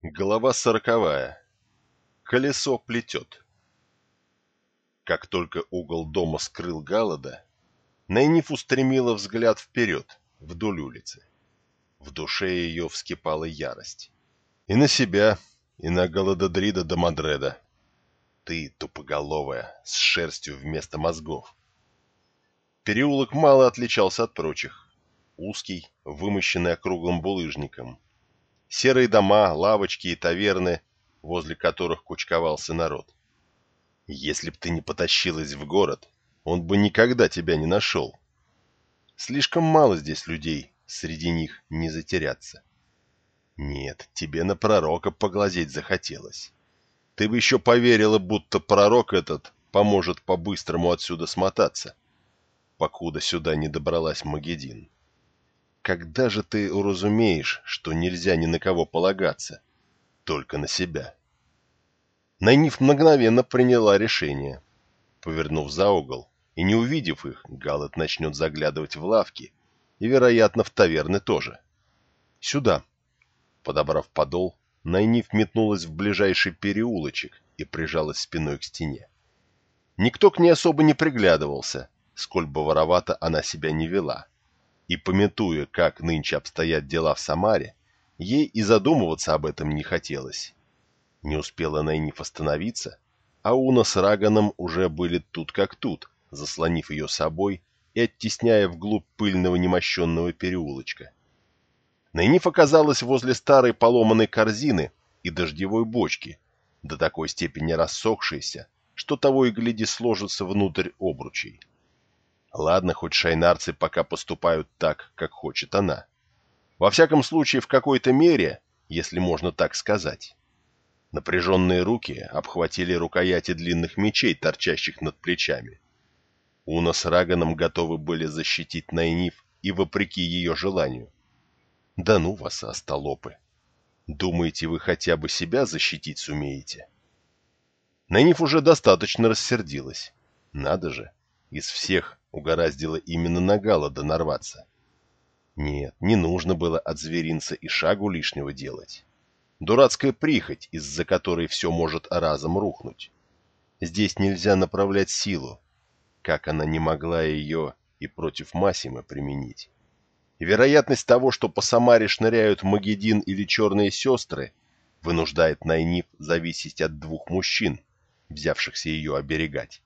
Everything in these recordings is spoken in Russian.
Глава сороковая. Колесо плетет. Как только угол дома скрыл Галлада, Найниф устремила взгляд вперед, вдоль улицы. В душе ее вскипала ярость. И на себя, и на Галададрида до Мадреда. Ты, тупоголовая, с шерстью вместо мозгов. Переулок мало отличался от прочих. Узкий, вымощенный округлым булыжником. Серые дома, лавочки и таверны, возле которых кучковался народ. Если б ты не потащилась в город, он бы никогда тебя не нашел. Слишком мало здесь людей, среди них не затеряться. Нет, тебе на пророка поглазеть захотелось. Ты бы еще поверила, будто пророк этот поможет по-быстрому отсюда смотаться, покуда сюда не добралась Магедин. Когда же ты уразумеешь, что нельзя ни на кого полагаться, только на себя? Найниф мгновенно приняла решение. Повернув за угол и не увидев их, Галат начнет заглядывать в лавки и, вероятно, в таверны тоже. Сюда. Подобрав подол, Найниф метнулась в ближайший переулочек и прижалась спиной к стене. Никто к ней особо не приглядывался, сколь бы воровато она себя не вела. И, пометуя, как нынче обстоят дела в Самаре, ей и задумываться об этом не хотелось. Не успела Найниф остановиться, а Уна с Раганом уже были тут как тут, заслонив ее собой и оттесняя вглубь пыльного немощенного переулочка. Найниф оказалась возле старой поломанной корзины и дождевой бочки, до такой степени рассохшейся, что того и гляди сложится внутрь обручей. Ладно, хоть шайнарцы пока поступают так, как хочет она. Во всяком случае, в какой-то мере, если можно так сказать. Напряженные руки обхватили рукояти длинных мечей, торчащих над плечами. Уна с Раганом готовы были защитить Найниф и вопреки ее желанию. Да ну вас, остолопы! Думаете, вы хотя бы себя защитить сумеете? Найниф уже достаточно рассердилась. Надо же, из всех угораздило именно на Галлада нарваться. Нет, не нужно было от зверинца и шагу лишнего делать. Дурацкая прихоть, из-за которой все может разом рухнуть. Здесь нельзя направлять силу, как она не могла ее и против Масима применить. Вероятность того, что по Самаре шныряют Магедин или Черные сестры, вынуждает Найниф зависеть от двух мужчин, взявшихся ее оберегать.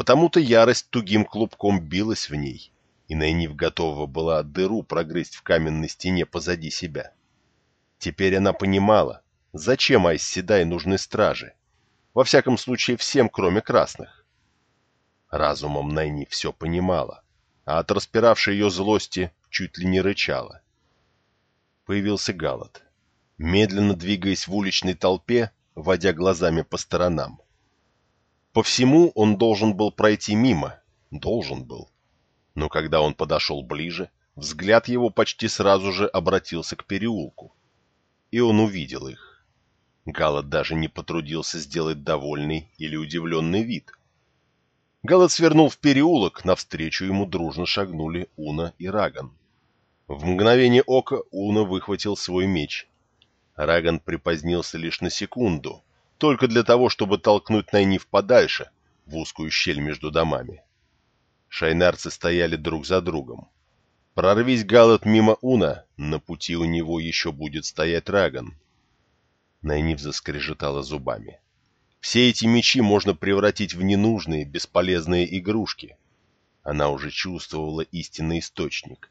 Потому-то ярость тугим клубком билась в ней, и Найниф готова была дыру прогрызть в каменной стене позади себя. Теперь она понимала, зачем Айсседай нужны стражи. Во всяком случае, всем, кроме красных. Разумом Найни все понимала, а от распиравшей ее злости чуть ли не рычала. Появился Галат, медленно двигаясь в уличной толпе, водя глазами по сторонам. По всему он должен был пройти мимо, должен был. Но когда он подошел ближе, взгляд его почти сразу же обратился к переулку и он увидел их. Галат даже не потрудился сделать довольный или удивленный вид. Галат свернул в переулок, навстречу ему дружно шагнули Уна и Раган. В мгновение ока Уна выхватил свой меч. Раган припозднился лишь на секунду, только для того, чтобы толкнуть Найниф подальше, в узкую щель между домами. Шайнарцы стояли друг за другом. Прорвись Галат мимо Уна, на пути у него еще будет стоять Раган. Найниф заскрежетала зубами. Все эти мечи можно превратить в ненужные, бесполезные игрушки. Она уже чувствовала истинный источник.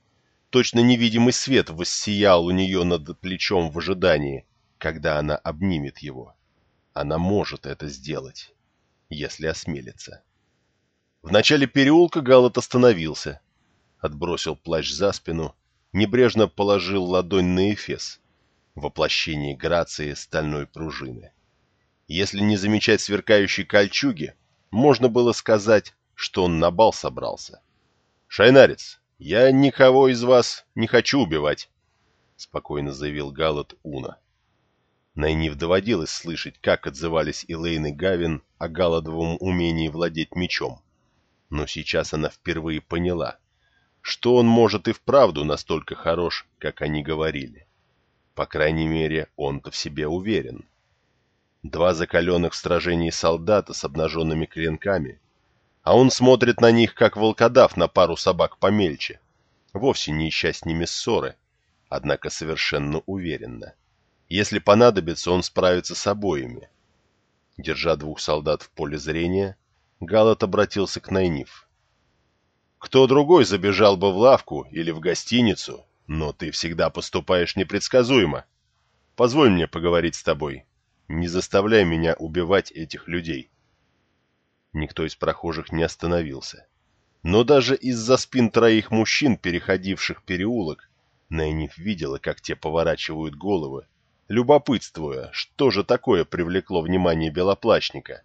Точно невидимый свет воссиял у нее над плечом в ожидании, когда она обнимет его. Она может это сделать, если осмелится. В начале переулка Галат остановился, отбросил плащ за спину, небрежно положил ладонь на эфес, воплощение грации стальной пружины. Если не замечать сверкающей кольчуги, можно было сказать, что он на бал собрался. «Шайнарец, я никого из вас не хочу убивать», — спокойно заявил Галат Уна. Найниф доводилось слышать, как отзывались Элейн и Гавин о Галадовом умении владеть мечом. Но сейчас она впервые поняла — что он может и вправду настолько хорош, как они говорили. По крайней мере, он-то в себе уверен. Два закаленных в сражении солдата с обнаженными клинками, а он смотрит на них, как волкодав на пару собак помельче, вовсе не ища с ними ссоры, однако совершенно уверенно. Если понадобится, он справится с обоими. Держа двух солдат в поле зрения, Галат обратился к Найниф. «Кто другой забежал бы в лавку или в гостиницу, но ты всегда поступаешь непредсказуемо. Позволь мне поговорить с тобой. Не заставляй меня убивать этих людей». Никто из прохожих не остановился. Но даже из-за спин троих мужчин, переходивших переулок, Найниф видела, как те поворачивают головы, любопытствуя, что же такое привлекло внимание белоплащника,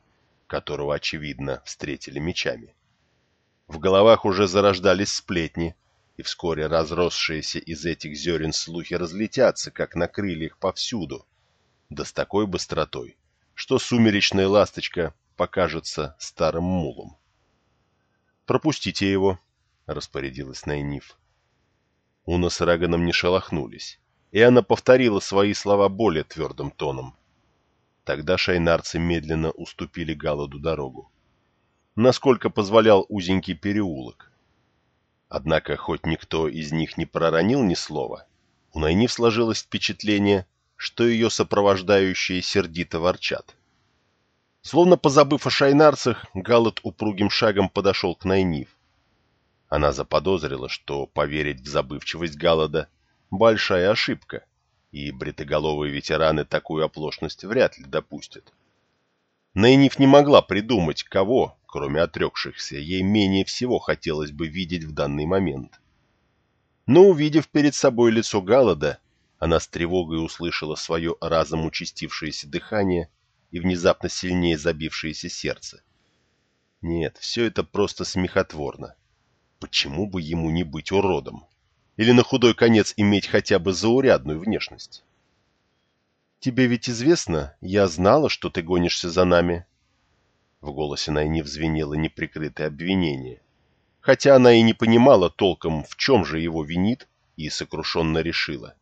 которого, очевидно, встретили мечами. В головах уже зарождались сплетни, и вскоре разросшиеся из этих зерен слухи разлетятся, как на крыльях повсюду, да с такой быстротой, что сумеречная ласточка покажется старым мулом. «Пропустите его», — распорядилась Найниф. Уна с Раганом не шелохнулись и она повторила свои слова более твердым тоном. Тогда шайнарцы медленно уступили Галаду дорогу. Насколько позволял узенький переулок. Однако, хоть никто из них не проронил ни слова, у Найниф сложилось впечатление, что ее сопровождающие сердито ворчат. Словно позабыв о шайнарцах, Галат упругим шагом подошел к Найниф. Она заподозрила, что поверить в забывчивость Галада большая ошибка, и бритоголовые ветераны такую оплошность вряд ли допустят. Найниф не могла придумать, кого, кроме отрекшихся, ей менее всего хотелось бы видеть в данный момент. Но, увидев перед собой лицо Галлада, она с тревогой услышала свое разом участившееся дыхание и внезапно сильнее забившееся сердце. Нет, все это просто смехотворно. Почему бы ему не быть уродом? Или на худой конец иметь хотя бы заурядную внешность. «Тебе ведь известно, я знала, что ты гонишься за нами». В голосе Найни взвенело неприкрытое обвинение, хотя она и не понимала толком, в чем же его винит, и сокрушенно решила.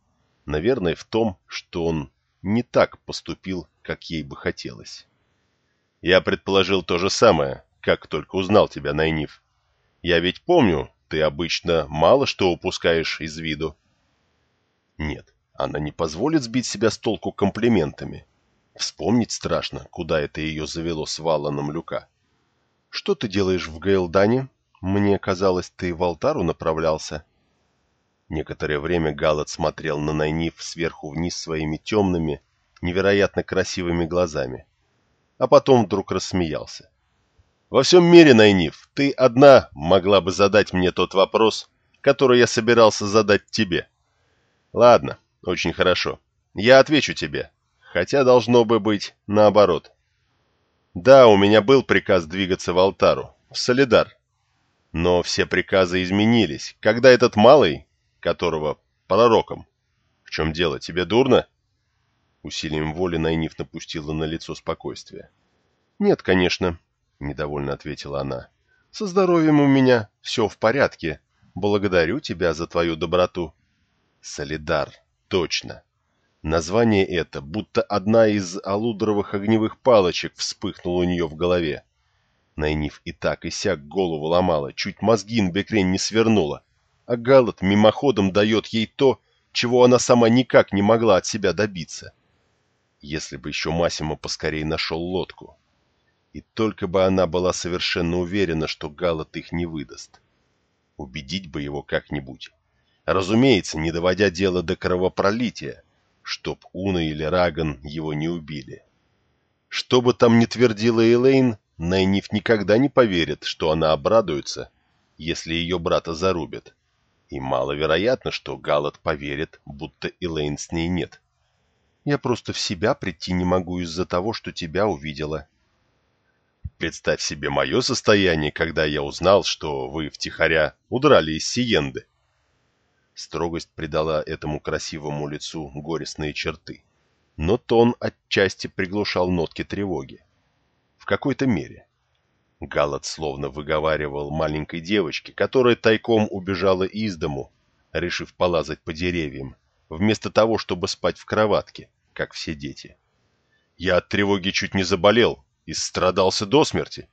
Наверное, в том, что он не так поступил, как ей бы хотелось. «Я предположил то же самое, как только узнал тебя, Найниф. Я ведь помню, ты обычно мало что упускаешь из виду. Нет, она не позволит сбить себя с толку комплиментами. Вспомнить страшно, куда это ее завело с Валаном Люка. Что ты делаешь в Гейлдане? Мне казалось, ты в Алтару направлялся. Некоторое время Галат смотрел на Найниф сверху вниз своими темными, невероятно красивыми глазами, а потом вдруг рассмеялся. Во всем мире, Найниф, ты одна могла бы задать мне тот вопрос, который я собирался задать тебе. Ладно, очень хорошо. Я отвечу тебе, хотя должно бы быть наоборот. Да, у меня был приказ двигаться в Алтару, в Солидар. Но все приказы изменились, когда этот малый, которого пророком... В чем дело, тебе дурно? Усилием воли Найниф напустила на лицо спокойствие. Нет, конечно, недовольно ответила она. Со здоровьем у меня все в порядке. Благодарю тебя за твою доброту. Солидар, точно. Название это, будто одна из алудровых огневых палочек вспыхнула у нее в голове. Найниф и так и сяк голову ломала, чуть мозги Нбекрень не свернула. А Галат мимоходом дает ей то, чего она сама никак не могла от себя добиться. Если бы еще Масима поскорее нашел лодку. И только бы она была совершенно уверена, что Галат их не выдаст. Убедить бы его как-нибудь. Разумеется, не доводя дело до кровопролития, чтоб Уна или Раган его не убили. Что бы там ни твердила Элейн, Найниф никогда не поверит, что она обрадуется, если ее брата зарубят. И маловероятно, что Галат поверит, будто Элейн с ней нет. Я просто в себя прийти не могу из-за того, что тебя увидела, Представь себе мое состояние, когда я узнал, что вы втихаря удрали из Сиенды. Строгость придала этому красивому лицу горестные черты, но тон отчасти приглушал нотки тревоги. В какой-то мере. Галат словно выговаривал маленькой девочке, которая тайком убежала из дому, решив полазать по деревьям, вместо того, чтобы спать в кроватке, как все дети. Я от тревоги чуть не заболел и страдался до смерти.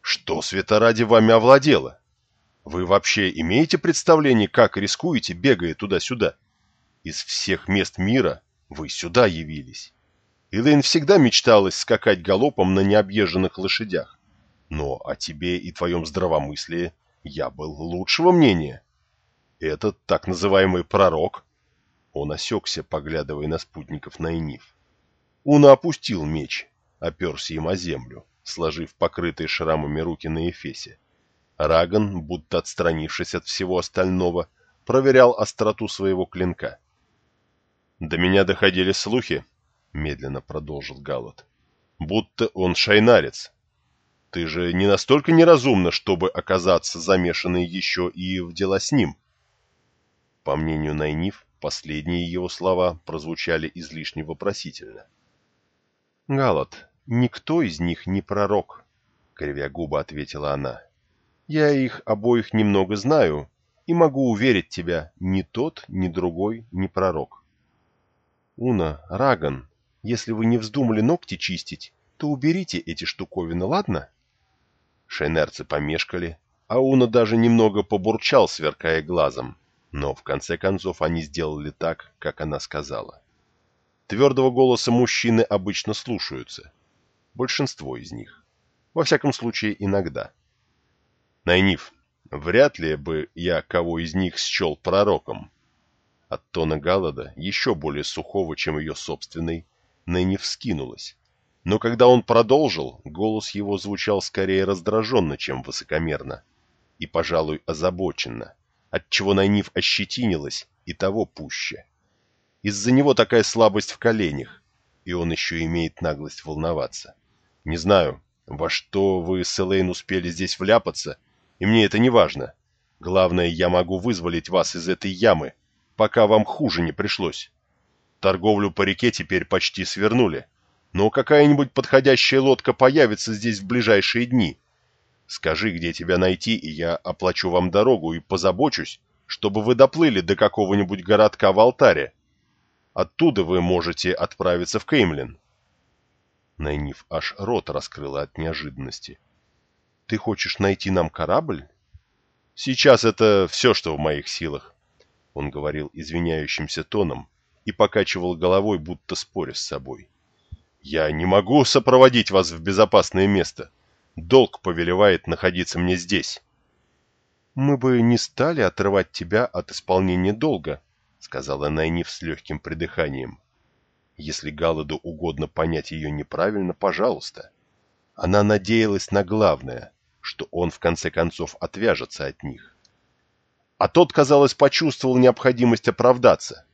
Что, света ради, вами овладело? Вы вообще имеете представление, как рискуете, бегая туда-сюда? Из всех мест мира вы сюда явились. Элэйн всегда мечталась скакать галопом на необъезженных лошадях. Но о тебе и твоем здравомыслии я был лучшего мнения. Этот так называемый пророк... Он осекся, поглядывая на спутников Найниф. Уна опустил меч, оперся им о землю, сложив покрытые шрамами руки на эфесе. Раган, будто отстранившись от всего остального, проверял остроту своего клинка. «До меня доходили слухи», — медленно продолжил Галат, — «будто он шайнарец, ты же не настолько неразумна, чтобы оказаться замешанной еще и в дела с ним. По мнению Найниф, последние его слова прозвучали излишне вопросительно. «Галат, никто из них не пророк», — кривя губы ответила она. «Я их обоих немного знаю и могу уверить тебя, ни тот, ни другой не пророк». «Уна, Раган, если вы не вздумали ногти чистить, то уберите эти штуковины, ладно?» Шейнерцы помешкали, а Уна даже немного побурчал, сверкая глазом. Но в конце концов они сделали так, как она сказала. Твердого голоса мужчины обычно слушаются. Большинство из них. Во всяком случае, иногда. Найниф, вряд ли бы я кого из них счел пророком. От тона Галлада, еще более сухого, чем ее собственный, Найниф скинулась но когда он продолжил, голос его звучал скорее раздраженно, чем высокомерно, и, пожалуй, озабоченно, отчего Найниф ощетинилась и того пуще. Из-за него такая слабость в коленях, и он еще имеет наглость волноваться. Не знаю, во что вы с Элейн успели здесь вляпаться, и мне это не важно. Главное, я могу вызволить вас из этой ямы, пока вам хуже не пришлось. Торговлю по реке теперь почти свернули, но какая-нибудь подходящая лодка появится здесь в ближайшие дни. Скажи, где тебя найти, и я оплачу вам дорогу и позабочусь, чтобы вы доплыли до какого-нибудь городка в Алтаре. Оттуда вы можете отправиться в Кеймлин. Найниф аж рот раскрыла от неожиданности. «Ты хочешь найти нам корабль?» «Сейчас это все, что в моих силах», — он говорил извиняющимся тоном и покачивал головой, будто споря с собой. «Я не могу сопроводить вас в безопасное место. Долг повелевает находиться мне здесь». «Мы бы не стали отрывать тебя от исполнения долга», — сказала Найниф с легким придыханием. Если Галаду угодно понять ее неправильно, пожалуйста. Она надеялась на главное, что он в конце концов отвяжется от них. А тот, казалось, почувствовал необходимость оправдаться.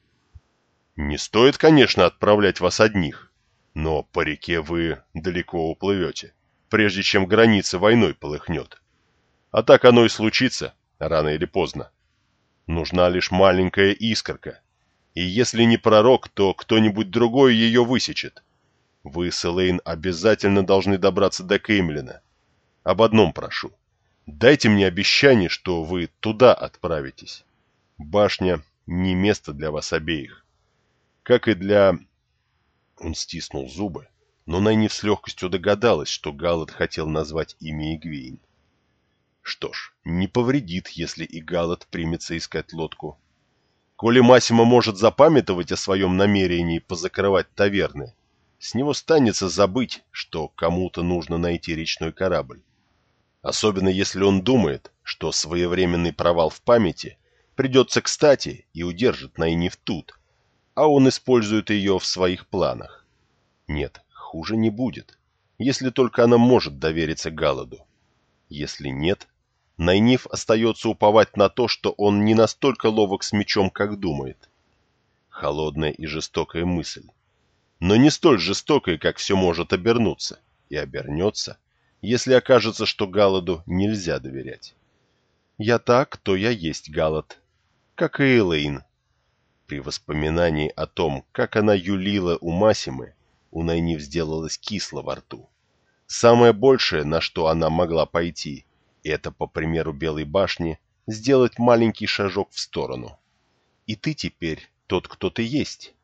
«Не стоит, конечно, отправлять вас одних. Но по реке вы далеко уплывете, прежде чем граница войной полыхнет. А так оно и случится, рано или поздно. Нужна лишь маленькая искорка. И если не пророк, то кто-нибудь другой ее высечет. Вы с Элейн обязательно должны добраться до Кеймлина. Об одном прошу. Дайте мне обещание, что вы туда отправитесь. Башня не место для вас обеих. Как и для он стиснул зубы, но Найниф с легкостью догадалась, что Галат хотел назвать имя Игвейн. Что ж, не повредит, если и Галат примется искать лодку. Коли Массимо может запамятовать о своем намерении позакрывать таверны, с него станется забыть, что кому-то нужно найти речной корабль. Особенно если он думает, что своевременный провал в памяти придется кстати и удержит Найниф тут, а он использует ее в своих планах. Нет, хуже не будет, если только она может довериться Галаду. Если нет, Найниф остается уповать на то, что он не настолько ловок с мечом, как думает. Холодная и жестокая мысль. Но не столь жестокая, как все может обернуться. И обернется, если окажется, что Галаду нельзя доверять. Я так, то я есть Галад. Как и Элейн, при воспоминании о том, как она юлила у Масимы, у Найниф сделалось кисло во рту. Самое большее, на что она могла пойти, это, по примеру Белой башни, сделать маленький шажок в сторону. И ты теперь тот, кто ты есть.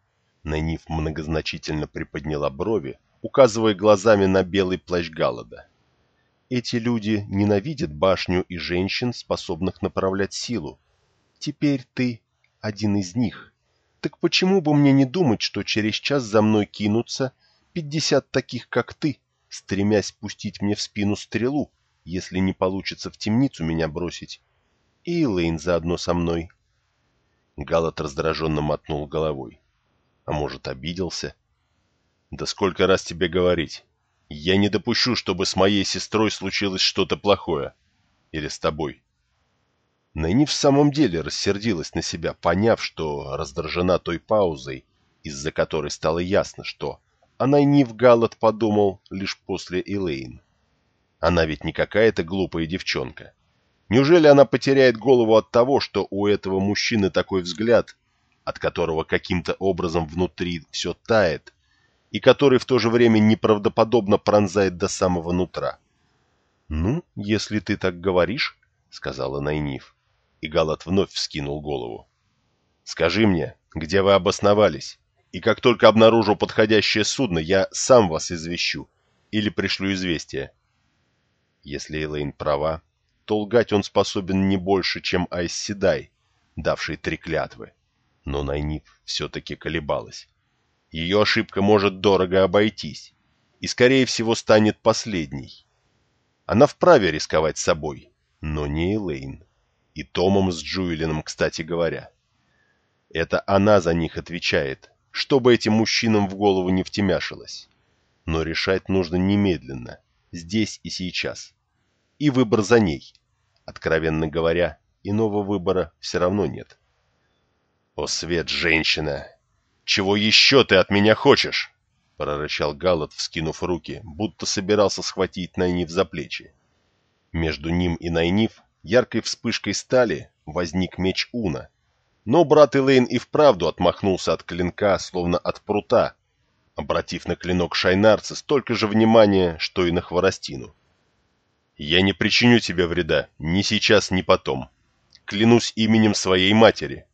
Найниф многозначительно приподняла брови, указывая глазами на белый плащ Галлада. Эти люди ненавидят башню и женщин, способных направлять силу. Теперь ты один из них. Так почему бы мне не думать, что через час за мной кинутся пятьдесят таких, как ты, стремясь пустить мне в спину стрелу, если не получится в темницу меня бросить? И Лейн заодно со мной. Галат раздраженно мотнул головой. А может, обиделся? Да сколько раз тебе говорить? Я не допущу, чтобы с моей сестрой случилось что-то плохое. Или с тобой. Найни в самом деле рассердилась на себя, поняв, что раздражена той паузой, из-за которой стало ясно, что а Найниф Галат подумал лишь после Элейн. Она ведь не какая-то глупая девчонка. Неужели она потеряет голову от того, что у этого мужчины такой взгляд, от которого каким-то образом внутри все тает, и который в то же время неправдоподобно пронзает до самого нутра. «Ну, если ты так говоришь», — сказала Найниф, и Галат вновь вскинул голову. «Скажи мне, где вы обосновались, и как только обнаружу подходящее судно, я сам вас извещу или пришлю известие». Если Элейн права, то лгать он способен не больше, чем Айс Седай, давший три клятвы. Но Найниф все-таки колебалась. Ее ошибка может дорого обойтись, и, скорее всего, станет последней. Она вправе рисковать собой, но не Элейн. И Томом с Джуэлином, кстати говоря. Это она за них отвечает, чтобы этим мужчинам в голову не втемяшилось. Но решать нужно немедленно, здесь и сейчас. И выбор за ней. Откровенно говоря, иного выбора все равно нет. «О, свет, женщина! «Чего еще ты от меня хочешь?» — прорычал Галат, вскинув руки, будто собирался схватить Найниф за плечи. Между ним и Найниф яркой вспышкой стали возник меч Уна, но брат Элейн и вправду отмахнулся от клинка, словно от прута, обратив на клинок Шайнарца столько же внимания, что и на хворостину. «Я не причиню тебе вреда, ни сейчас, ни потом. Клянусь именем своей матери.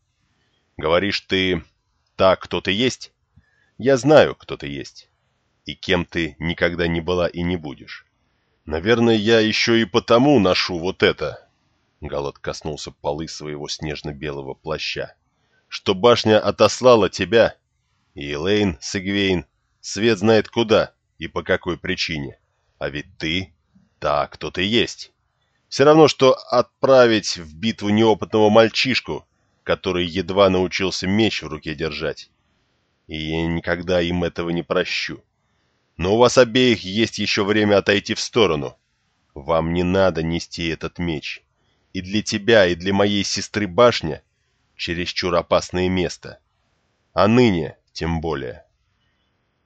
Говоришь, ты та, кто ты есть, я знаю, кто ты есть, и кем ты никогда не была и не будешь. Наверное, я еще и потому ношу вот это. Галат коснулся полы своего снежно-белого плаща. Что башня отослала тебя, и Элейн с Игвейн, свет знает куда и по какой причине. А ведь ты та, кто ты есть. Все равно, что отправить в битву неопытного мальчишку, который едва научился меч в руке держать. И я никогда им этого не прощу. Но у вас обеих есть еще время отойти в сторону. Вам не надо нести этот меч. И для тебя, и для моей сестры башня чересчур опасное место. А ныне тем более.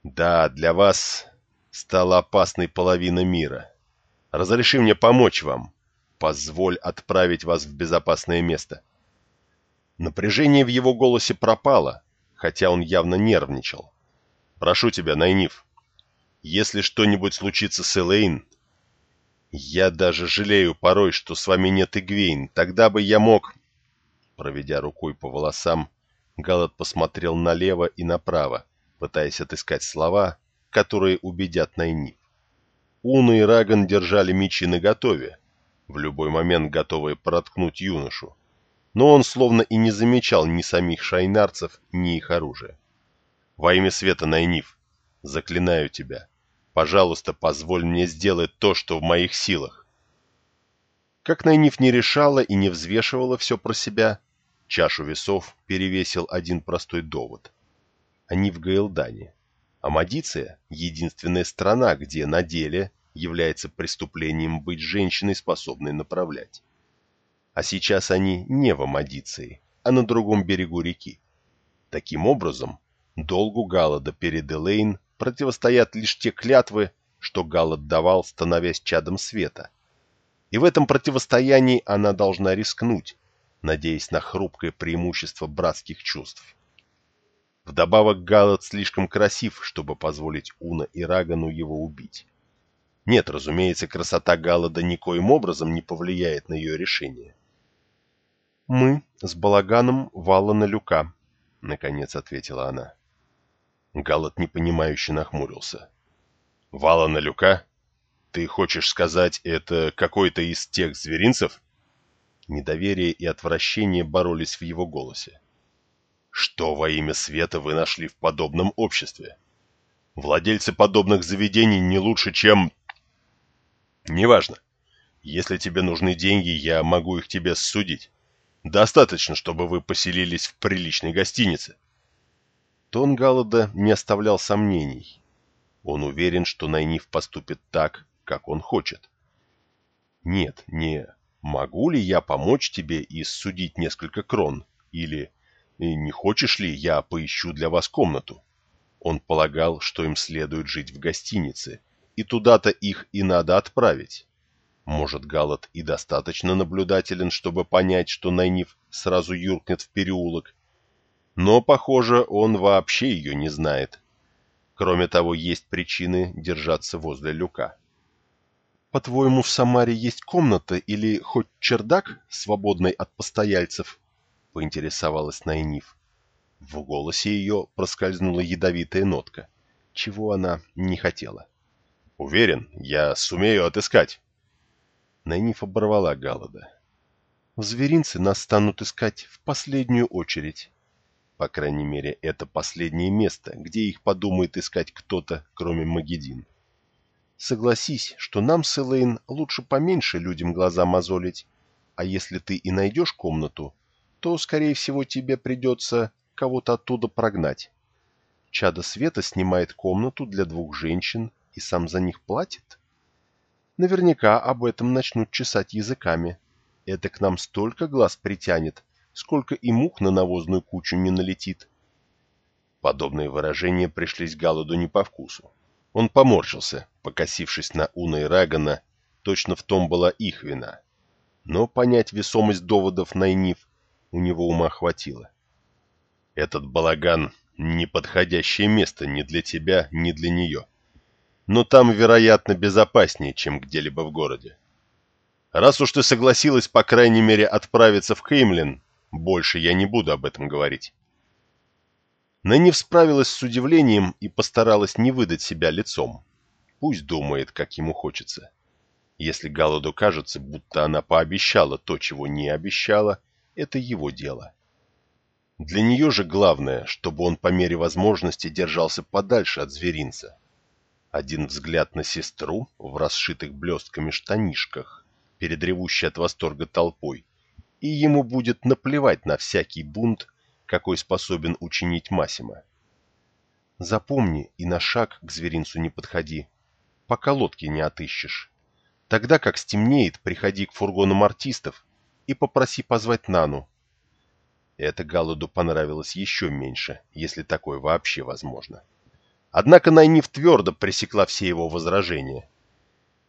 Да, для вас стала опасной половина мира. Разреши мне помочь вам. Позволь отправить вас в безопасное место. — Напряжение в его голосе пропало, хотя он явно нервничал. «Прошу тебя, Найниф, если что-нибудь случится с Элейн, я даже жалею порой, что с вами нет Игвейн, тогда бы я мог...» Проведя рукой по волосам, Галат посмотрел налево и направо, пытаясь отыскать слова, которые убедят Найниф. Уна и Раган держали мечи наготове, в любой момент готовые проткнуть юношу но он словно и не замечал ни самих шайнарцев, ни их оружия. «Во имя света, Найниф, заклинаю тебя, пожалуйста, позволь мне сделать то, что в моих силах». Как Найниф не решала и не взвешивала все про себя, чашу весов перевесил один простой довод. Они в Гаэлдане. А Мадиция — единственная страна, где на деле является преступлением быть женщиной, способной направлять а сейчас они не в Амадиции, а на другом берегу реки. Таким образом, долгу Галлада перед Элейн противостоят лишь те клятвы, что Галлад давал, становясь чадом света. И в этом противостоянии она должна рискнуть, надеясь на хрупкое преимущество братских чувств. Вдобавок Галлад слишком красив, чтобы позволить Уна и Рагану его убить. Нет, разумеется, красота Галлада никоим образом не повлияет на ее решение. «Мы с балаганом вала люка», — наконец ответила она. Галат непонимающе нахмурился. «Валана Люка? Ты хочешь сказать, это какой-то из тех зверинцев?» Недоверие и отвращение боролись в его голосе. «Что во имя света вы нашли в подобном обществе? Владельцы подобных заведений не лучше, чем...» «Неважно. Если тебе нужны деньги, я могу их тебе судить. Достаточно, чтобы вы поселились в приличной гостинице». Тон Галлада не оставлял сомнений. Он уверен, что Найниф поступит так, как он хочет. Нет, не «могу ли я помочь тебе и судить несколько крон?» или «не хочешь ли я поищу для вас комнату?» Он полагал, что им следует жить в гостинице, и туда-то их и надо отправить. Может, Галат и достаточно наблюдателен, чтобы понять, что Найниф сразу юркнет в переулок. Но, похоже, он вообще ее не знает. Кроме того, есть причины держаться возле люка. По-твоему, в Самаре есть комната или хоть чердак, свободный от постояльцев? Поинтересовалась Найниф. В голосе ее проскользнула ядовитая нотка, чего она не хотела. «Уверен, я сумею отыскать». Найниф оборвала Галлада. «В зверинце нас станут искать в последнюю очередь. По крайней мере, это последнее место, где их подумает искать кто-то, кроме Магедин. Согласись, что нам с Элейн лучше поменьше людям глаза мозолить, а если ты и найдешь комнату, то, скорее всего, тебе придется кого-то оттуда прогнать. Чадо Света снимает комнату для двух женщин и сам за них платит. Наверняка об этом начнут чесать языками. Это к нам столько глаз притянет, сколько и мух на навозную кучу не налетит. Подобные выражения пришлись Галаду не по вкусу. Он поморщился, покосившись на Уна и Рагана, точно в том была их вина. Но понять весомость доводов Найниф у него ума хватило. Этот балаган — неподходящее место ни для тебя, ни для нее. Но там, вероятно, безопаснее, чем где-либо в городе. Раз уж ты согласилась, по крайней мере, отправиться в Кеймлин, больше я не буду об этом говорить. Нэнив справилась с удивлением и постаралась не выдать себя лицом. Пусть думает, как ему хочется. Если Галладу кажется, будто она пообещала то, чего не обещала, это его дело. Для нее же главное, чтобы он по мере возможности держался подальше от зверинца. Один взгляд на сестру в расшитых блестками штанишках, перед ревущей от восторга толпой, и ему будет наплевать на всякий бунт, какой способен учинить Масима. Запомни и на шаг к зверинцу не подходи, пока лодки не отыщешь. Тогда, как стемнеет, приходи к фургонам артистов и попроси позвать Нану. Это Галуду понравилось еще меньше, если такое вообще возможно. Однако Найниф твердо пресекла все его возражения.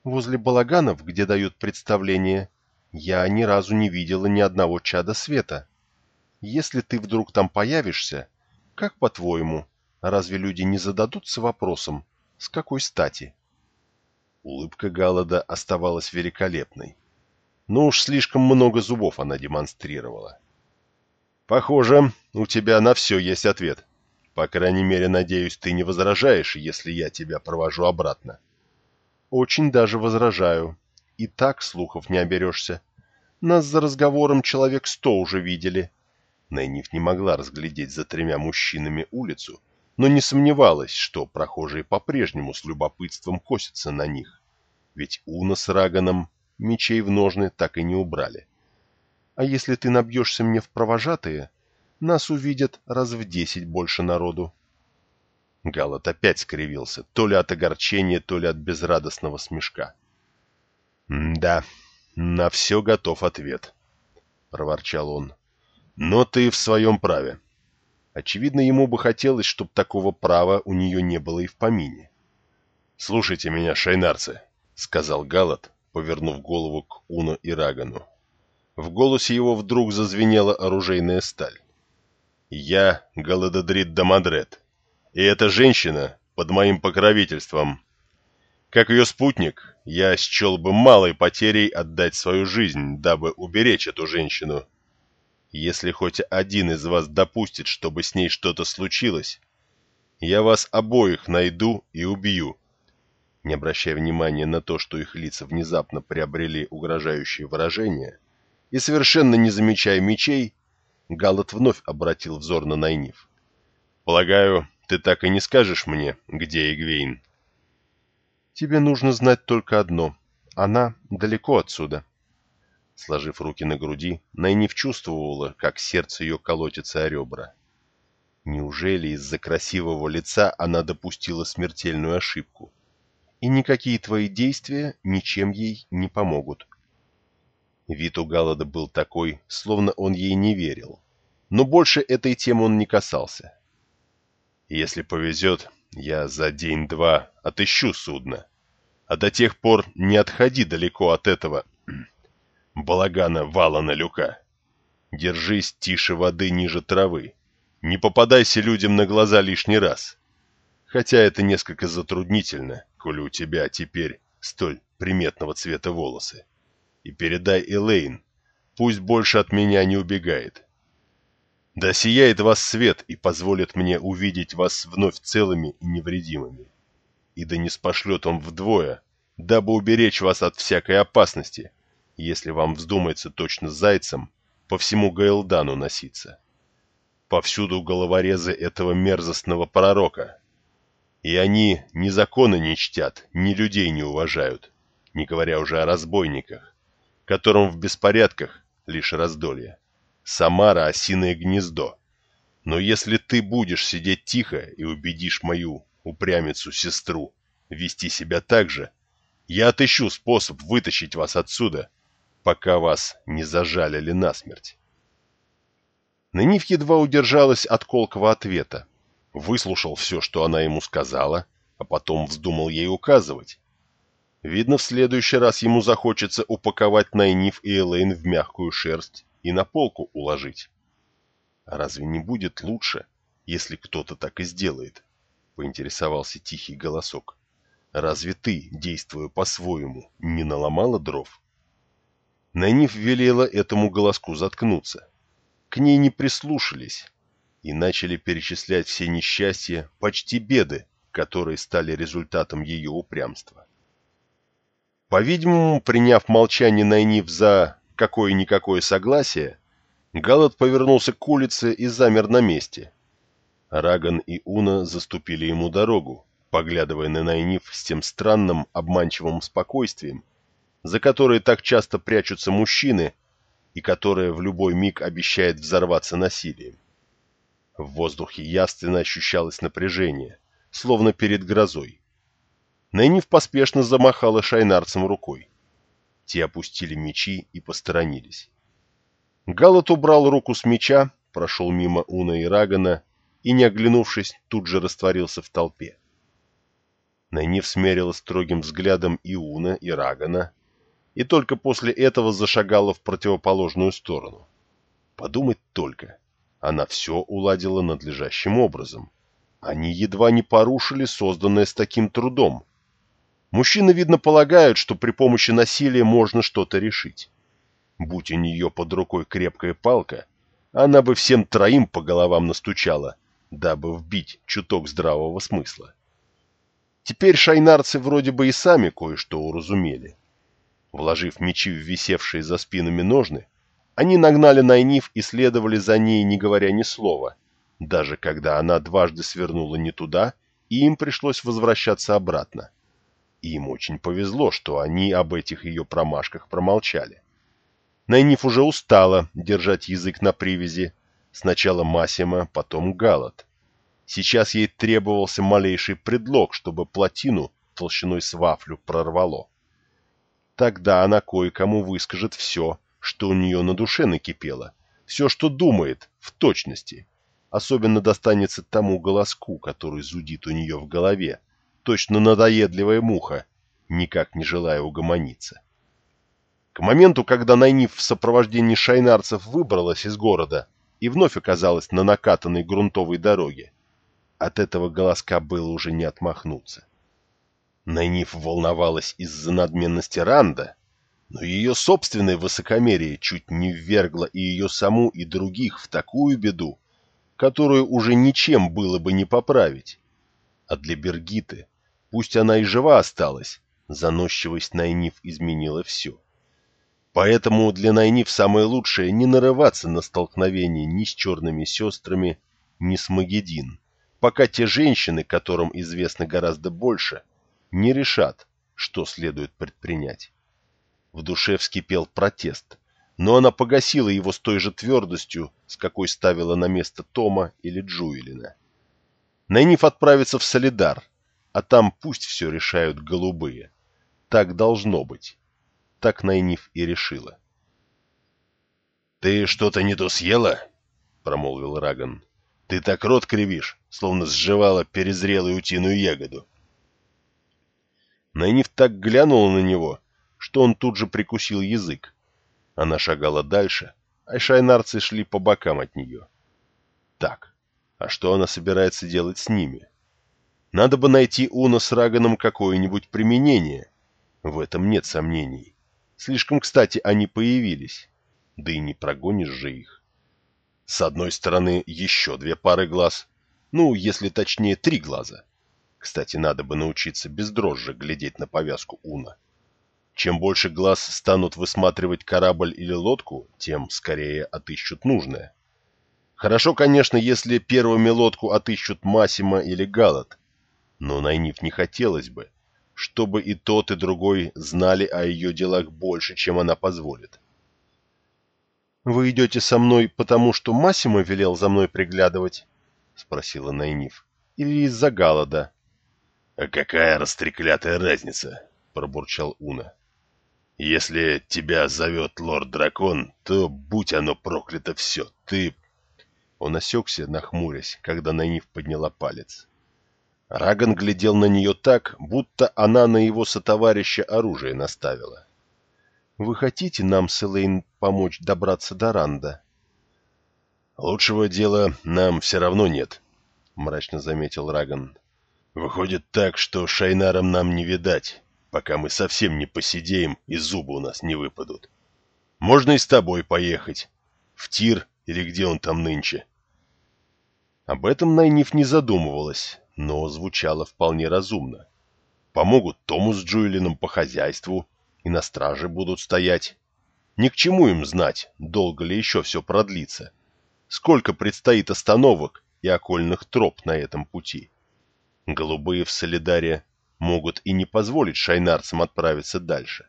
Возле балаганов, где дают представление, я ни разу не видела ни одного чада света. Если ты вдруг там появишься, как по-твоему, разве люди не зададутся вопросом, с какой стати? Улыбка Галлада оставалась великолепной. Но уж слишком много зубов она демонстрировала. «Похоже, у тебя на все есть ответ. По крайней мере, надеюсь, ты не возражаешь, если я тебя провожу обратно». «Очень даже возражаю. И так слухов не оберешься. Нас за разговором человек сто уже видели. Найниф не могла разглядеть за тремя мужчинами улицу, но не сомневалась, что прохожие по-прежнему с любопытством косятся на них. Ведь Уна с Раганом мечей в ножны так и не убрали. А если ты набьешься мне в провожатые, нас увидят раз в десять больше народу. Галат опять скривился, то ли от огорчения, то ли от безрадостного смешка. «Да, на все готов ответ», — проворчал он. Но ты в своем праве. Очевидно, ему бы хотелось, чтобы такого права у нее не было и в помине. «Слушайте меня, шайнарцы», — сказал Галат, повернув голову к Уну и Рагану. В голосе его вдруг зазвенела оружейная сталь. «Я Галададрид Дамадрет, и эта женщина под моим покровительством. Как ее спутник, я счел бы малой потерей отдать свою жизнь, дабы уберечь эту женщину Если хоть один из вас допустит, чтобы с ней что-то случилось, я вас обоих найду и убью. Не обращая внимания на то, что их лица внезапно приобрели угрожающие выражения, и совершенно не замечая мечей, Галат вновь обратил взор на Найниф. «Полагаю, ты так и не скажешь мне, где Игвейн?» «Тебе нужно знать только одно. Она далеко отсюда». Сложив руки на груди, Найниф чувствовала, как сердце ее колотится о ребра. Неужели из-за красивого лица она допустила смертельную ошибку? И никакие твои действия ничем ей не помогут. Вид у Галлада был такой, словно он ей не верил. Но больше этой темы он не касался. Если повезет, я за день-два отыщу судно. А до тех пор не отходи далеко от этого балагана Валана Люка. Держись тише воды ниже травы. Не попадайся людям на глаза лишний раз. Хотя это несколько затруднительно, коли у тебя теперь столь приметного цвета волосы. И передай Элейн, пусть больше от меня не убегает. Да сияет вас свет и позволит мне увидеть вас вновь целыми и невредимыми. И да не спошлет он вдвое, дабы уберечь вас от всякой опасности, если вам вздумается точно зайцем по всему Гаэлдану носиться. Повсюду головорезы этого мерзостного пророка. И они ни законы не чтят, ни людей не уважают, не говоря уже о разбойниках, которым в беспорядках лишь раздолье. Самара — осиное гнездо. Но если ты будешь сидеть тихо и убедишь мою упрямицу-сестру вести себя так же, я отыщу способ вытащить вас отсюда, пока вас не зажалили насмерть. Нынив едва удержалась от колкого ответа. Выслушал все, что она ему сказала, а потом вздумал ей указывать. Видно, в следующий раз ему захочется упаковать Найниф и Элейн в мягкую шерсть и на полку уложить. А разве не будет лучше, если кто-то так и сделает? Поинтересовался тихий голосок. Разве ты, действуя по-своему, не наломала дров? Найниф велела этому голоску заткнуться к ней не прислушались и начали перечислять все несчастья, почти беды, которые стали результатом ее упрямства. По-видимому, приняв молчание Найниф за какое-никакое согласие, Галат повернулся к улице и замер на месте. Раган и Уна заступили ему дорогу, поглядывая на Найниф с тем странным обманчивым спокойствием, за которое так часто прячутся мужчины, и которая в любой миг обещает взорваться насилием. В воздухе явственно ощущалось напряжение, словно перед грозой. Нэнив поспешно замахала шайнарцем рукой. Те опустили мечи и посторонились. Галат убрал руку с меча, прошел мимо Уна и Рагана и, не оглянувшись, тут же растворился в толпе. Найниф смерила строгим взглядом и Уна, и Рагана, и только после этого зашагала в противоположную сторону. Подумать только, она все уладила надлежащим образом. Они едва не порушили созданное с таким трудом. Мужчины, видно, полагают, что при помощи насилия можно что-то решить. Будь у нее под рукой крепкая палка, она бы всем троим по головам настучала, дабы вбить чуток здравого смысла. Теперь шайнарцы вроде бы и сами кое-что уразумели. Вложив мечи в висевшие за спинами ножны, они нагнали Найниф и следовали за ней, не говоря ни слова, даже когда она дважды свернула не туда, и им пришлось возвращаться обратно. И им очень повезло, что они об этих ее промашках промолчали. Найниф уже устала держать язык на привязи, сначала Масима, потом Галат. Сейчас ей требовался малейший предлог, чтобы плотину толщиной с вафлю прорвало. Тогда она кое-кому выскажет все, что у нее на душе накипело, все, что думает, в точности. Особенно достанется тому голоску, который зудит у нее в голове, точно надоедливая муха, никак не желая угомониться. К моменту, когда Найниф в сопровождении шайнарцев выбралась из города и вновь оказалась на накатанной грунтовой дороге, от этого голоска было уже не отмахнуться. Найниф волновалась из-за надменности Ранда, но ее собственное высокомерие чуть не ввергло и ее саму, и других в такую беду, которую уже ничем было бы не поправить. А для Бергиты, пусть она и жива осталась, заносчивость Найниф изменила все. Поэтому для Найниф самое лучшее не нарываться на столкновение ни с черными сестрами, ни с Магедин, пока те женщины, которым известно гораздо больше, не решат, что следует предпринять. В душе вскипел протест, но она погасила его с той же твердостью, с какой ставила на место Тома или Джуэлина. Найниф отправится в Солидар, а там пусть все решают голубые. Так должно быть. Так Найниф и решила. «Ты что-то не то съела?» — промолвил Раган. «Ты так рот кривишь, словно сживала перезрелую утиную ягоду». Найниф так глянула на него, что он тут же прикусил язык. Она шагала дальше, а шайнарцы шли по бокам от нее. Так, а что она собирается делать с ними? Надо бы найти Уна с Раганом какое-нибудь применение. В этом нет сомнений. Слишком кстати они появились. Да и не прогонишь же их. С одной стороны, еще две пары глаз. Ну, если точнее, три глаза. Кстати, надо бы научиться без дрожжи глядеть на повязку Уна. Чем больше глаз станут высматривать корабль или лодку, тем скорее отыщут нужное. Хорошо, конечно, если первыми лодку отыщут Масима или Галат, но Найниф не хотелось бы, чтобы и тот, и другой знали о ее делах больше, чем она позволит. «Вы идете со мной, потому что Масима велел за мной приглядывать?» — спросила Найниф. «Или из-за Галада?» «А какая растреклятая разница?» — пробурчал Уна. «Если тебя зовет лорд-дракон, то будь оно проклято все, ты...» Он осекся, нахмурясь, когда Найниф подняла палец. Раган глядел на нее так, будто она на его сотоварища оружие наставила. «Вы хотите нам с Элейн помочь добраться до Ранда?» «Лучшего дела нам все равно нет», — мрачно заметил Раган. «Выходит так, что Шайнаром нам не видать, пока мы совсем не посидеем и зубы у нас не выпадут. Можно и с тобой поехать. В тир или где он там нынче?» Об этом Найниф не задумывалась, но звучало вполне разумно. Помогут Тому с Джуэлином по хозяйству, и на страже будут стоять. Ни к чему им знать, долго ли еще все продлится. Сколько предстоит остановок и окольных троп на этом пути. Голубые в Солидаре могут и не позволить шайнарцам отправиться дальше.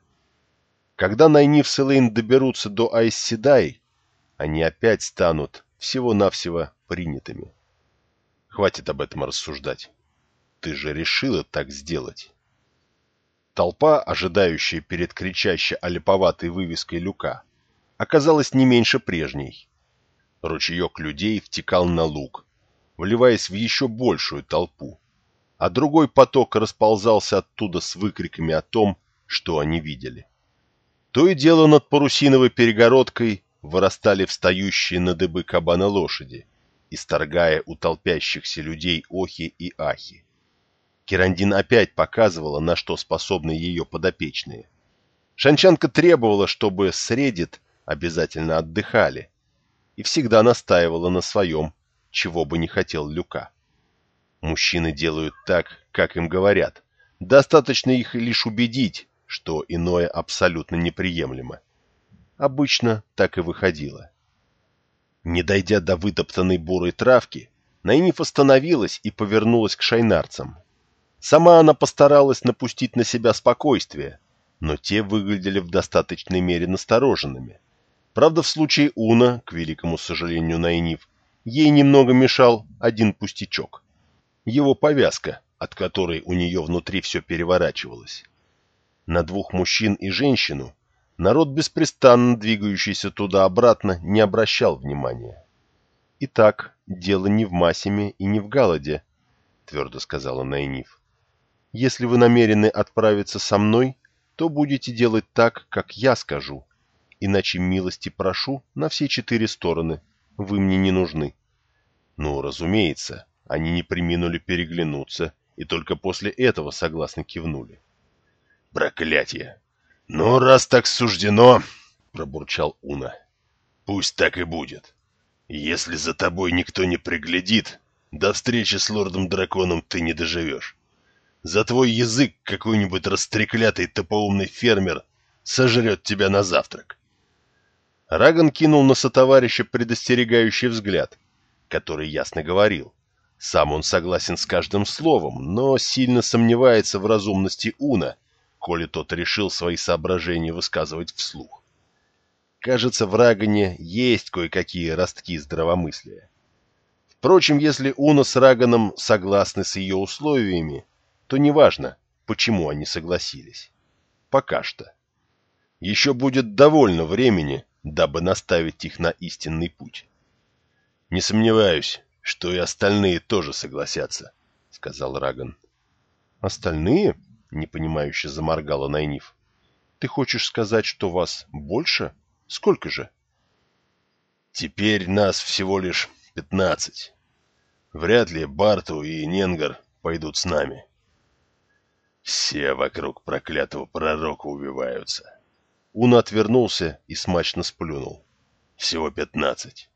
Когда Найниф с Элейн доберутся до Айсседай, они опять станут всего-навсего принятыми. Хватит об этом рассуждать. Ты же решила так сделать. Толпа, ожидающая перед кричащей олиповатой вывеской люка, оказалась не меньше прежней. Ручеек людей втекал на луг, вливаясь в еще большую толпу, а другой поток расползался оттуда с выкриками о том, что они видели. То и дело над парусиновой перегородкой вырастали встающие на дыбы кабана лошади, исторгая у толпящихся людей охи и ахи. Керандин опять показывала, на что способны ее подопечные. Шанчанка требовала, чтобы средит обязательно отдыхали, и всегда настаивала на своем, чего бы не хотел Люка. Мужчины делают так, как им говорят. Достаточно их лишь убедить, что иное абсолютно неприемлемо. Обычно так и выходило. Не дойдя до вытоптанной бурой травки, Найниф остановилась и повернулась к шайнарцам. Сама она постаралась напустить на себя спокойствие, но те выглядели в достаточной мере настороженными. Правда, в случае Уна, к великому сожалению Найниф, ей немного мешал один пустячок. Его повязка, от которой у нее внутри все переворачивалось. На двух мужчин и женщину народ, беспрестанно двигающийся туда-обратно, не обращал внимания. «Итак, дело не в Масиме и не в Галаде», — твердо сказала Найниф. «Если вы намерены отправиться со мной, то будете делать так, как я скажу, иначе милости прошу на все четыре стороны, вы мне не нужны». Ну, разумеется, они не приминули переглянуться и только после этого согласно кивнули. «Проклятие! «Ну, раз так суждено, — пробурчал Уна, — пусть так и будет. Если за тобой никто не приглядит, до встречи с лордом-драконом ты не доживешь. За твой язык какой-нибудь растреклятый топоумный фермер сожрет тебя на завтрак. Раган кинул на сотоварища предостерегающий взгляд, который ясно говорил. Сам он согласен с каждым словом, но сильно сомневается в разумности Уна, коли тот решил свои соображения высказывать вслух. Кажется, в Рагане есть кое-какие ростки здравомыслия. Впрочем, если Уна с Раганом согласны с ее условиями, то неважно, почему они согласились. Пока что. Еще будет довольно времени, дабы наставить их на истинный путь. «Не сомневаюсь, что и остальные тоже согласятся», — сказал Раган. «Остальные?» — непонимающе заморгала Найниф. «Ты хочешь сказать, что вас больше? Сколько же?» «Теперь нас всего лишь пятнадцать. Вряд ли Барту и Ненгар пойдут с нами. Все вокруг проклятого пророка убиваются. Ун отвернулся и смачно сплюнул. Всего пятнадцать.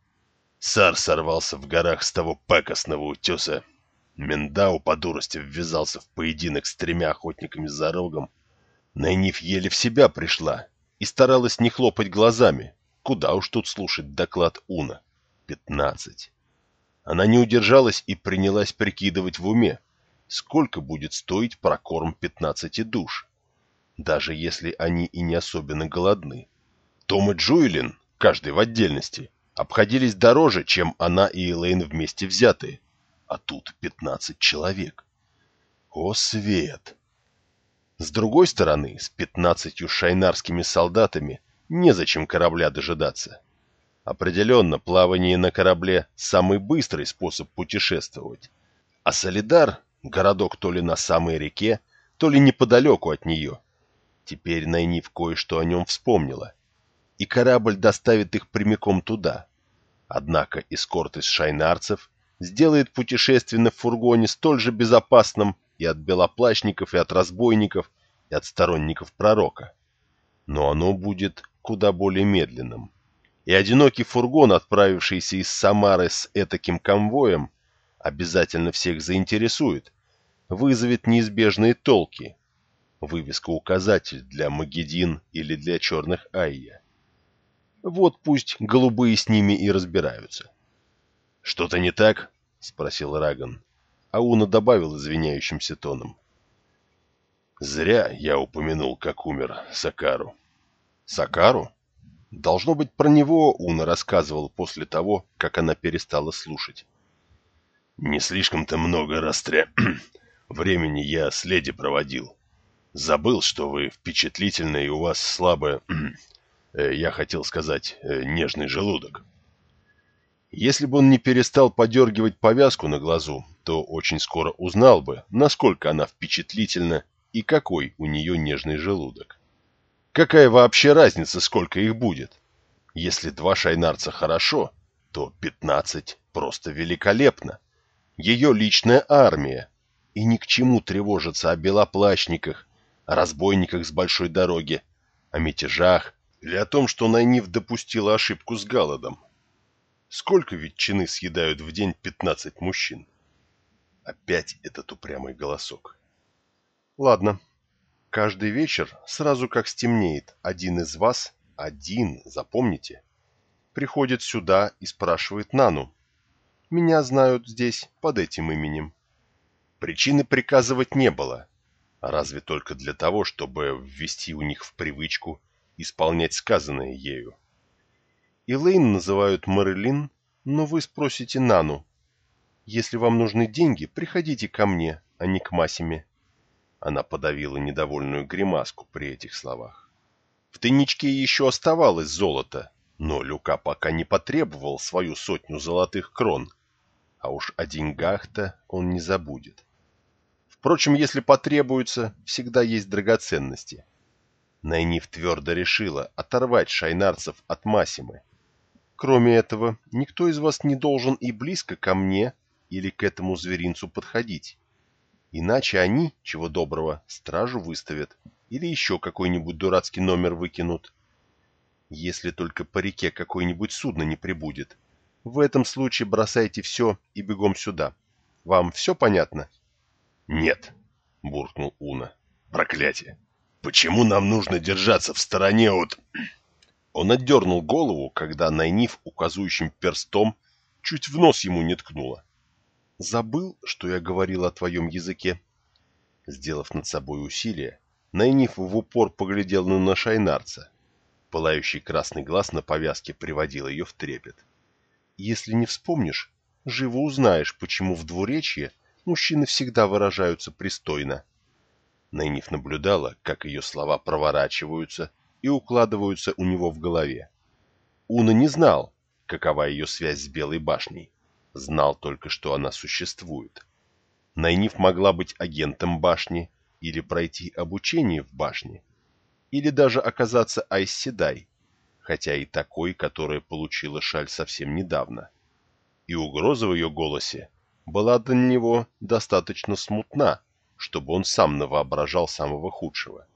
Сар сорвался в горах с того пакостного утеса. Мендау по дурости ввязался в поединок с тремя охотниками за рогом. Найниф еле в себя пришла и старалась не хлопать глазами. Куда уж тут слушать доклад Уна? Пятнадцать. Она не удержалась и принялась прикидывать в уме, сколько будет стоить прокорм пятнадцати душ даже если они и не особенно голодны. Том и Джуэлин, каждый в отдельности, обходились дороже, чем она и Элейн вместе взятые. А тут пятнадцать человек. О, свет! С другой стороны, с пятнадцатью шайнарскими солдатами незачем корабля дожидаться. Определенно, плавание на корабле – самый быстрый способ путешествовать. А Солидар – городок то ли на самой реке, то ли неподалеку от нее – Теперь Найниф кое-что о нем вспомнила. И корабль доставит их прямиком туда. Однако эскорт из шайнарцев сделает путешествие на фургоне столь же безопасным и от белоплащников, и от разбойников, и от сторонников пророка. Но оно будет куда более медленным. И одинокий фургон, отправившийся из Самары с этаким конвоем, обязательно всех заинтересует, вызовет неизбежные толки, вывеска-указатель для Магедин или для черных Айя. Вот пусть голубые с ними и разбираются. — Что-то не так? — спросил Раган. Ауна добавил извиняющимся тоном. — Зря я упомянул, как умер Сакару. — Сакару? Должно быть, про него Уна рассказывал после того, как она перестала слушать. — Не слишком-то много растря... Времени я с леди проводил. — Забыл, что вы впечатлительны и у вас слабое, я хотел сказать, э, нежный желудок. Если бы он не перестал подергивать повязку на глазу, то очень скоро узнал бы, насколько она впечатлительна и какой у нее нежный желудок. Какая вообще разница, сколько их будет? Если два шайнарца хорошо, то пятнадцать просто великолепно. Ее личная армия. И ни к чему тревожиться о белоплащниках, о разбойниках с большой дороги, о мятежах или о том, что Найниф допустила ошибку с Галадом. Сколько ветчины съедают в день 15 мужчин? Опять этот упрямый голосок. Ладно, каждый вечер, сразу как стемнеет, один из вас, один, запомните, приходит сюда и спрашивает Нану. Меня знают здесь под этим именем. Причины приказывать не было, разве только для того, чтобы ввести у них в привычку исполнять сказанное ею. Элейн называют Мэрилин, но вы спросите Нану. Если вам нужны деньги, приходите ко мне, а не к Масиме. Она подавила недовольную гримаску при этих словах. В тайничке еще оставалось золото, но Люка пока не потребовал свою сотню золотых крон, а уж о деньгах-то он не забудет. Впрочем, если потребуется, всегда есть драгоценности. Найниф твердо решила оторвать шайнарцев от Масимы. Кроме этого, никто из вас не должен и близко ко мне или к этому зверинцу подходить. Иначе они, чего доброго, стражу выставят или еще какой-нибудь дурацкий номер выкинут. Если только по реке какое-нибудь судно не прибудет. В этом случае бросайте все и бегом сюда. Вам все понятно? Нет, буркнул Уна. Проклятие! Почему нам нужно держаться в стороне от... Он отдернул голову, когда Найниф указующим перстом чуть в нос ему не ткнула. «Забыл, что я говорил о твоем языке?» Сделав над собой усилие, Найниф в упор поглядел на Шайнарца. Пылающий красный глаз на повязке приводил ее в трепет. «Если не вспомнишь, живо узнаешь, почему в двуречье мужчины всегда выражаются пристойно». Найниф наблюдала, как ее слова проворачиваются и укладываются у него в голове. Уна не знал, какова ее связь с Белой башней. Знал только, что она существует. Найниф могла быть агентом башни или пройти обучение в башне, или даже оказаться Айсседай, хотя и такой, которая получила шаль совсем недавно. И угроза в ее голосе была для него достаточно смутна, чтобы он сам навоображал самого худшего.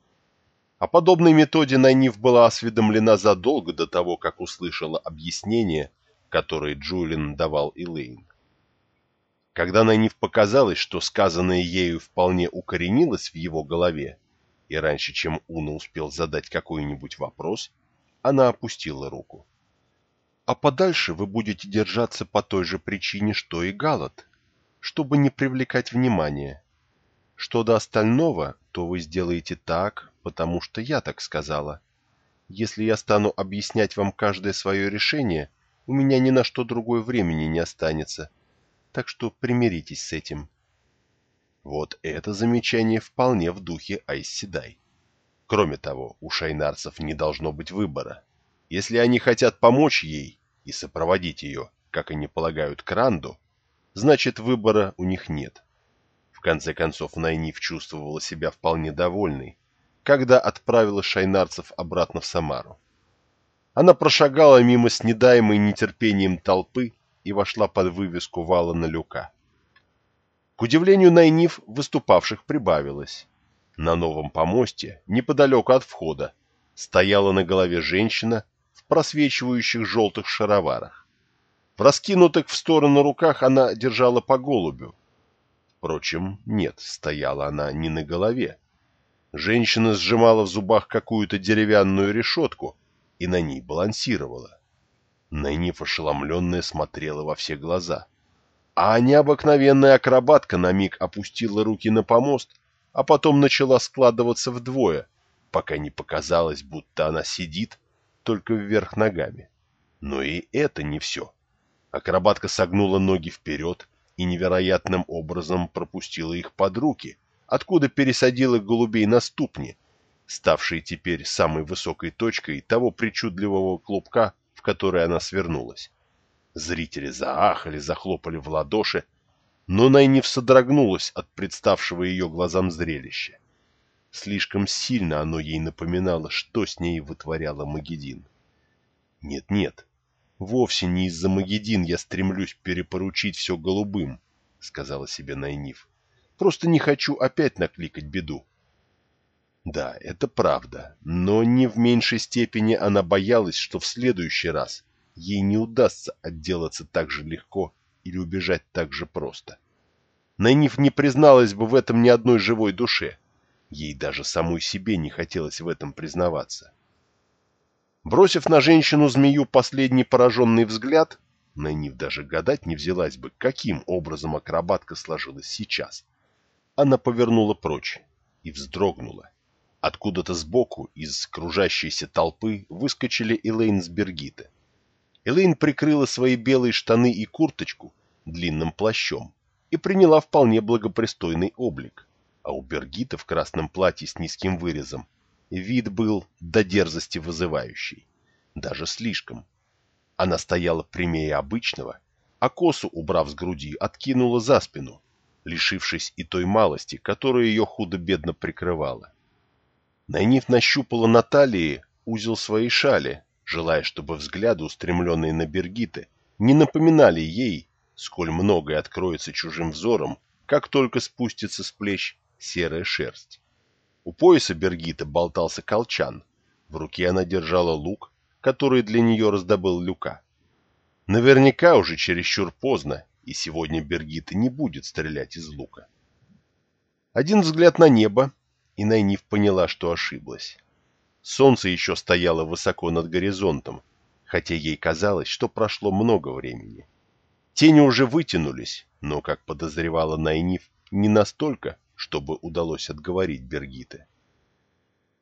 О подобной методе Найниф была осведомлена задолго до того, как услышала объяснение, которое Джулин давал Элейн. Когда Найниф показалось, что сказанное ею вполне укоренилось в его голове, и раньше, чем Уна успел задать какой-нибудь вопрос, она опустила руку. «А подальше вы будете держаться по той же причине, что и Галат, чтобы не привлекать внимания. Что до остального, то вы сделаете так, потому что я так сказала. Если я стану объяснять вам каждое свое решение, у меня ни на что другое времени не останется. Так что примиритесь с этим. Вот это замечание вполне в духе Айсседай. Кроме того, у шайнарцев не должно быть выбора. Если они хотят помочь ей и сопроводить ее, как они полагают, к Ранду, значит выбора у них нет конце концов, Найниф чувствовала себя вполне довольной, когда отправила шайнарцев обратно в Самару. Она прошагала мимо снедаемой нетерпением толпы и вошла под вывеску вала на люка. К удивлению Найниф, выступавших прибавилось. На новом помосте, неподалеку от входа, стояла на голове женщина в просвечивающих желтых шароварах. В раскинутых в сторону руках она держала по голубю, Впрочем, нет, стояла она не на голове. Женщина сжимала в зубах какую-то деревянную решетку и на ней балансировала. Найниф ошеломленная смотрела во все глаза. А необыкновенная акробатка на миг опустила руки на помост, а потом начала складываться вдвое, пока не показалось, будто она сидит, только вверх ногами. Но и это не все. Акробатка согнула ноги вперед, и невероятным образом пропустила их под руки, откуда пересадила голубей на ступни, ставшие теперь самой высокой точкой того причудливого клубка, в который она свернулась. Зрители заахали, захлопали в ладоши, но Найниф содрогнулась от представшего ее глазам зрелища. Слишком сильно оно ей напоминало, что с ней вытворяла Магедин. Нет-нет, Вовсе не из-за Магедин я стремлюсь перепоручить все голубым, — сказала себе Найниф. Просто не хочу опять накликать беду. Да, это правда, но не в меньшей степени она боялась, что в следующий раз ей не удастся отделаться так же легко или убежать так же просто. Найниф не призналась бы в этом ни одной живой душе. Ей даже самой себе не хотелось в этом признаваться. Бросив на женщину-змею последний пораженный взгляд, Найниф даже гадать не взялась бы, каким образом акробатка сложилась сейчас. Она повернула прочь и вздрогнула. Откуда-то сбоку из кружащейся толпы выскочили Элейн с Бергита. Элейн прикрыла свои белые штаны и курточку длинным плащом и приняла вполне благопристойный облик, а у Бергита в красном платье с низким вырезом Вид был до дерзости вызывающий. Даже слишком. Она стояла прямее обычного, а косу, убрав с груди, откинула за спину, лишившись и той малости, которая ее худо-бедно прикрывала. Найниф нащупала на талии узел своей шали, желая, чтобы взгляды, устремленные на Бергиты, не напоминали ей, сколь многое откроется чужим взором, как только спустится с плеч серая шерсть. У пояса Бергита болтался колчан. В руке она держала лук, который для нее раздобыл Люка. Наверняка уже чересчур поздно, и сегодня Бергита не будет стрелять из лука. Один взгляд на небо, и Найниф поняла, что ошиблась. Солнце еще стояло высоко над горизонтом, хотя ей казалось, что прошло много времени. Тени уже вытянулись, но, как подозревала Найниф, не настолько, чтобы удалось отговорить Бергиты.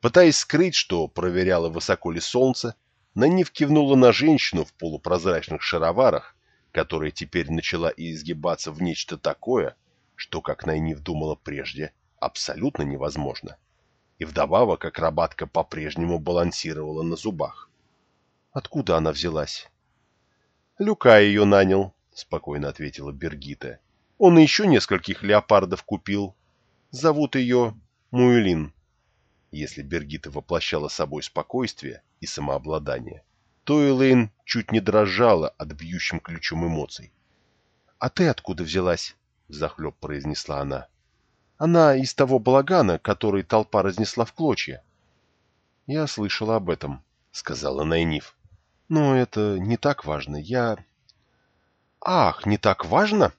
Пытаясь скрыть, что проверяла, высоко ли солнце, Найниф кивнула на женщину в полупрозрачных шароварах, которая теперь начала изгибаться в нечто такое, что, как Найниф думала прежде, абсолютно невозможно и вдобавок акробатка по-прежнему балансировала на зубах. Откуда она взялась? «Люка ее нанял», — спокойно ответила Бергита. «Он еще нескольких леопардов купил. Зовут ее Муэлин». Если Бергита воплощала собой спокойствие и самообладание, то Элейн чуть не дрожала от бьющим ключом эмоций. «А ты откуда взялась?» — захлеб произнесла она. Она из того балагана, который толпа разнесла в клочья. — Я слышала об этом, — сказала Найниф. — Но это не так важно. Я... — Ах, не так важно?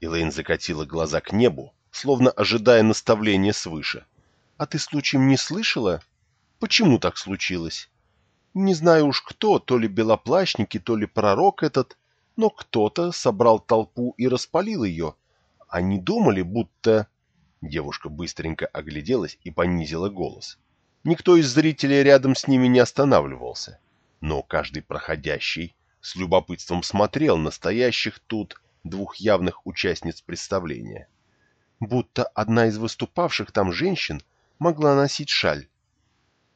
Элэйн закатила глаза к небу, словно ожидая наставления свыше. — А ты случаем не слышала? Почему так случилось? Не знаю уж кто, то ли белоплащники, то ли пророк этот, но кто-то собрал толпу и распалил ее. Они думали, будто... Девушка быстренько огляделась и понизила голос. Никто из зрителей рядом с ними не останавливался, но каждый проходящий с любопытством смотрел на стоящих тут двух явных участниц представления. Будто одна из выступавших там женщин могла носить шаль.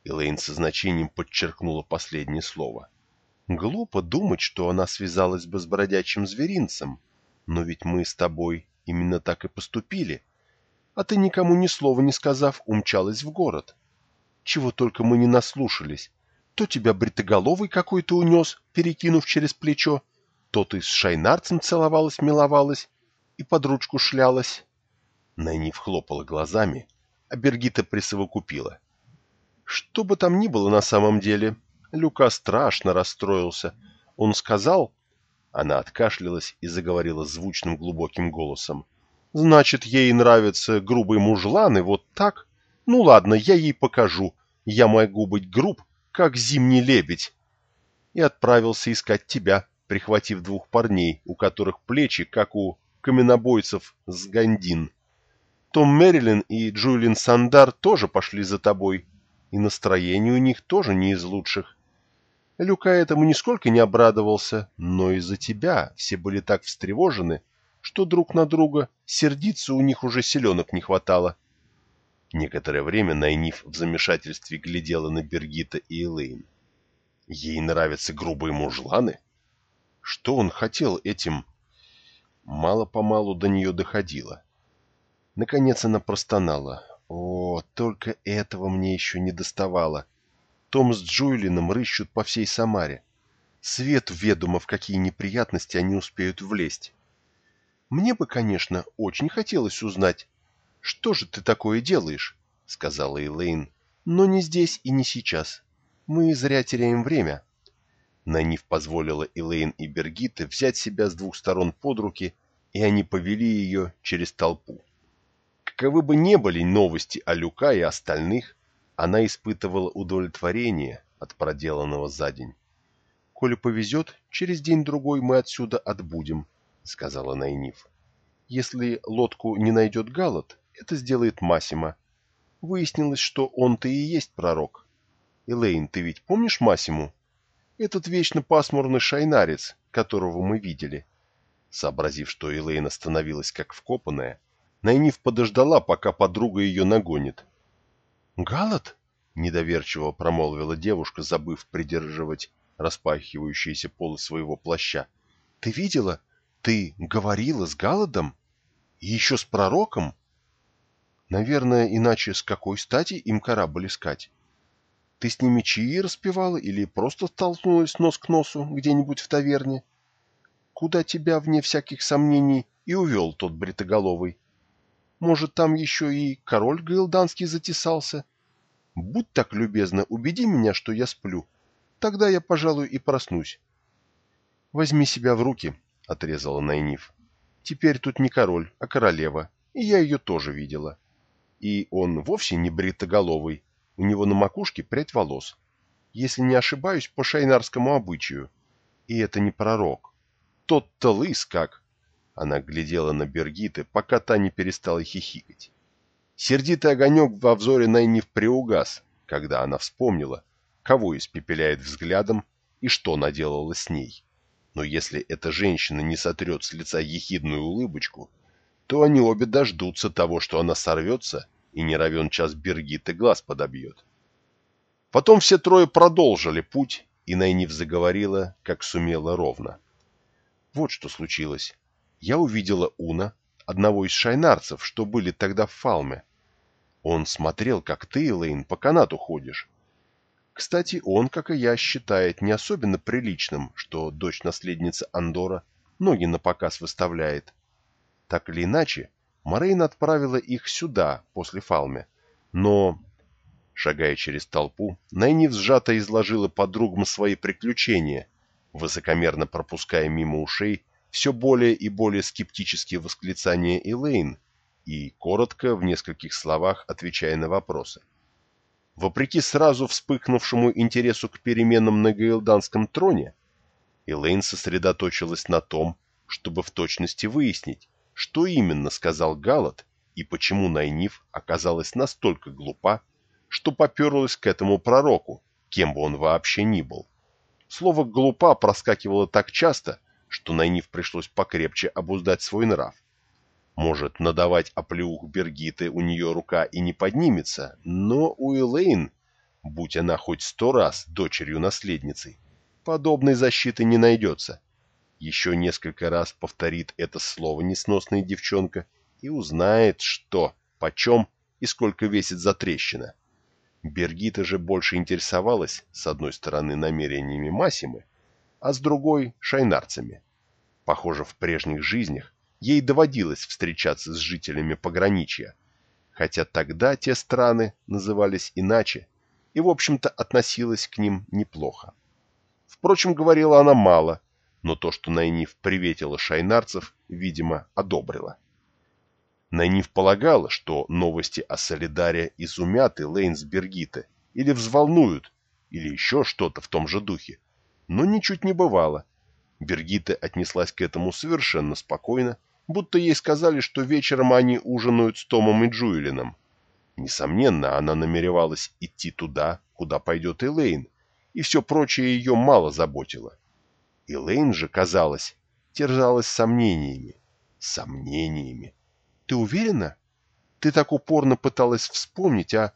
Элейн со значением подчеркнула последнее слово. Глупо думать, что она связалась бы с бродячим зверинцем, но ведь мы с тобой именно так и поступили — а ты, никому ни слова не сказав, умчалась в город. Чего только мы не наслушались. То тебя бритоголовый какой-то унес, перекинув через плечо, то ты с шайнарцем целовалась-миловалась и под ручку шлялась. Найниф хлопала глазами, а Бергита присовокупила. Что бы там ни было на самом деле, Люка страшно расстроился. Он сказал... Она откашлялась и заговорила звучным глубоким голосом. Значит, ей нравятся грубые мужланы, вот так? Ну ладно, я ей покажу. Я могу быть груб, как зимний лебедь. И отправился искать тебя, прихватив двух парней, у которых плечи, как у каменобойцев с Гандин. Том Мэрилин и Джулин Сандар тоже пошли за тобой, и настроение у них тоже не из лучших. Люка этому нисколько не обрадовался, но из-за тебя все были так встревожены, что друг на друга сердиться у них уже селенок не хватало. Некоторое время Найниф в замешательстве глядела на Бергита и Элейн. Ей нравятся грубые мужланы? Что он хотел этим? Мало-помалу до нее доходило. Наконец она простонала. О, только этого мне еще не доставало. Том с Джуэлином рыщут по всей Самаре. Свет ведомо, в какие неприятности они успеют влезть. Мне бы, конечно, очень хотелось узнать, что же ты такое делаешь, — сказала Элейн, — но не здесь и не сейчас. Мы зря теряем время. Найниф позволила Элейн и Бергите взять себя с двух сторон под руки, и они повели ее через толпу. Каковы бы ни были новости о Люка и остальных, она испытывала удовлетворение от проделанного за день. «Коли повезет, через день-другой мы отсюда отбудем», — сказала Найниф. «Если лодку не найдет Галат, это сделает Масима. Выяснилось, что он-то и есть пророк. Элейн, ты ведь помнишь Масиму? Этот вечно пасмурный шайнарец, которого мы видели». Сообразив, что Элейн остановилась как вкопанная, Найниф подождала, пока подруга ее нагонит. «Галат?» — недоверчиво промолвила девушка, забыв придерживать распахивающиеся полы своего плаща. «Ты видела? Ты говорила с Галадом? И еще с пророком? Наверное, иначе с какой стати им корабль искать? Ты с ними чаи распевала или просто столкнулась нос к носу где-нибудь в таверне? Куда тебя, вне всяких сомнений, и увел тот бритоголовый? Может, там еще и король гаилданский затесался, Будь так любезна, убеди меня, что я сплю. Тогда я, пожалуй, и проснусь. Возьми себя в руки, — отрезала Найниф. Теперь тут не король, а королева, и я ее тоже видела. И он вовсе не бритоголовый, у него на макушке прядь волос. Если не ошибаюсь, по шайнарскому обычаю. И это не пророк. Тот-то лыс как. Она глядела на Бергиты, пока та не перестала хихикать. Сердитый огонек во взоре Найниф приугас, когда она вспомнила, кого испепеляет взглядом и что наделала с ней. Но если эта женщина не сотрет с лица ехидную улыбочку, то они обе дождутся того, что она сорвется и не равен час Бергиты глаз подобьет. Потом все трое продолжили путь, и Найниф заговорила, как сумела ровно. Вот что случилось. Я увидела Уна, одного из шайнарцев, что были тогда в Фалме. Он смотрел, как ты, Элейн, по канату ходишь. Кстати, он, как и я, считает не особенно приличным, что дочь наследницы Андора ноги на показ выставляет. Так или иначе, Морейн отправила их сюда, после Фалме. Но, шагая через толпу, Найниф сжато изложила подругам свои приключения, высокомерно пропуская мимо ушей все более и более скептические восклицания Элейн и, коротко, в нескольких словах, отвечая на вопросы. Вопреки сразу вспыхнувшему интересу к переменам на Гаилданском троне, Элейн сосредоточилась на том, чтобы в точности выяснить, что именно сказал Галат и почему Найниф оказалась настолько глупа, что поперлась к этому пророку, кем бы он вообще ни был. Слово «глупа» проскакивало так часто, что Найниф пришлось покрепче обуздать свой нрав. Может, надавать оплеух Бергиты у нее рука и не поднимется, но у Элейн, будь она хоть сто раз дочерью-наследницей, подобной защиты не найдется. Еще несколько раз повторит это слово несносная девчонка и узнает, что, почем и сколько весит затрещина. Бергита же больше интересовалась, с одной стороны, намерениями Масимы, а с другой — шайнарцами. Похоже, в прежних жизнях ей доводилось встречаться с жителями пограничья, хотя тогда те страны назывались иначе и, в общем-то, относилась к ним неплохо. Впрочем, говорила она мало, но то, что Найниф приветила шайнарцев, видимо, одобрила. Найниф полагала, что новости о Солидаре изумят и Лейнсбергита, или взволнуют, или еще что-то в том же духе, но ничуть не бывало. Бергита отнеслась к этому совершенно спокойно, будто ей сказали, что вечером они ужинают с Томом и Джуэлином. Несомненно, она намеревалась идти туда, куда пойдет Элейн, и все прочее ее мало заботило. Элейн же, казалось, терзалась сомнениями. Сомнениями. Ты уверена? Ты так упорно пыталась вспомнить, а...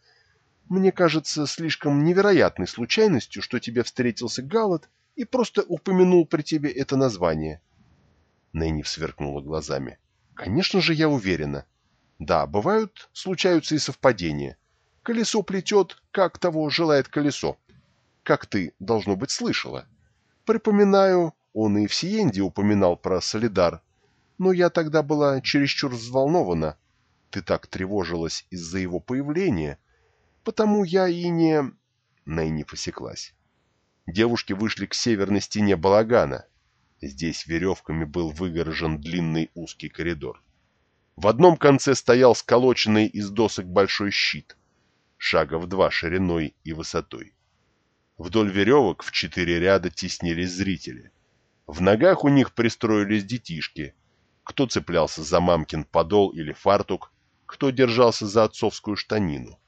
Мне кажется слишком невероятной случайностью, что тебе встретился Галат и просто упомянул при тебе это название. Нэнни сверкнула глазами. «Конечно же, я уверена. Да, бывают, случаются и совпадения. Колесо плетет, как того желает колесо. Как ты, должно быть, слышала. Припоминаю, он и в Сиенде упоминал про Солидар. Но я тогда была чересчур взволнована. Ты так тревожилась из-за его появления. Потому я и не...» Нэнни посеклась. Девушки вышли к северной стене балагана, Здесь веревками был выгорожен длинный узкий коридор. В одном конце стоял сколоченный из досок большой щит, шага в два шириной и высотой. Вдоль веревок в четыре ряда теснились зрители. В ногах у них пристроились детишки. Кто цеплялся за мамкин подол или фартук, кто держался за отцовскую штанину.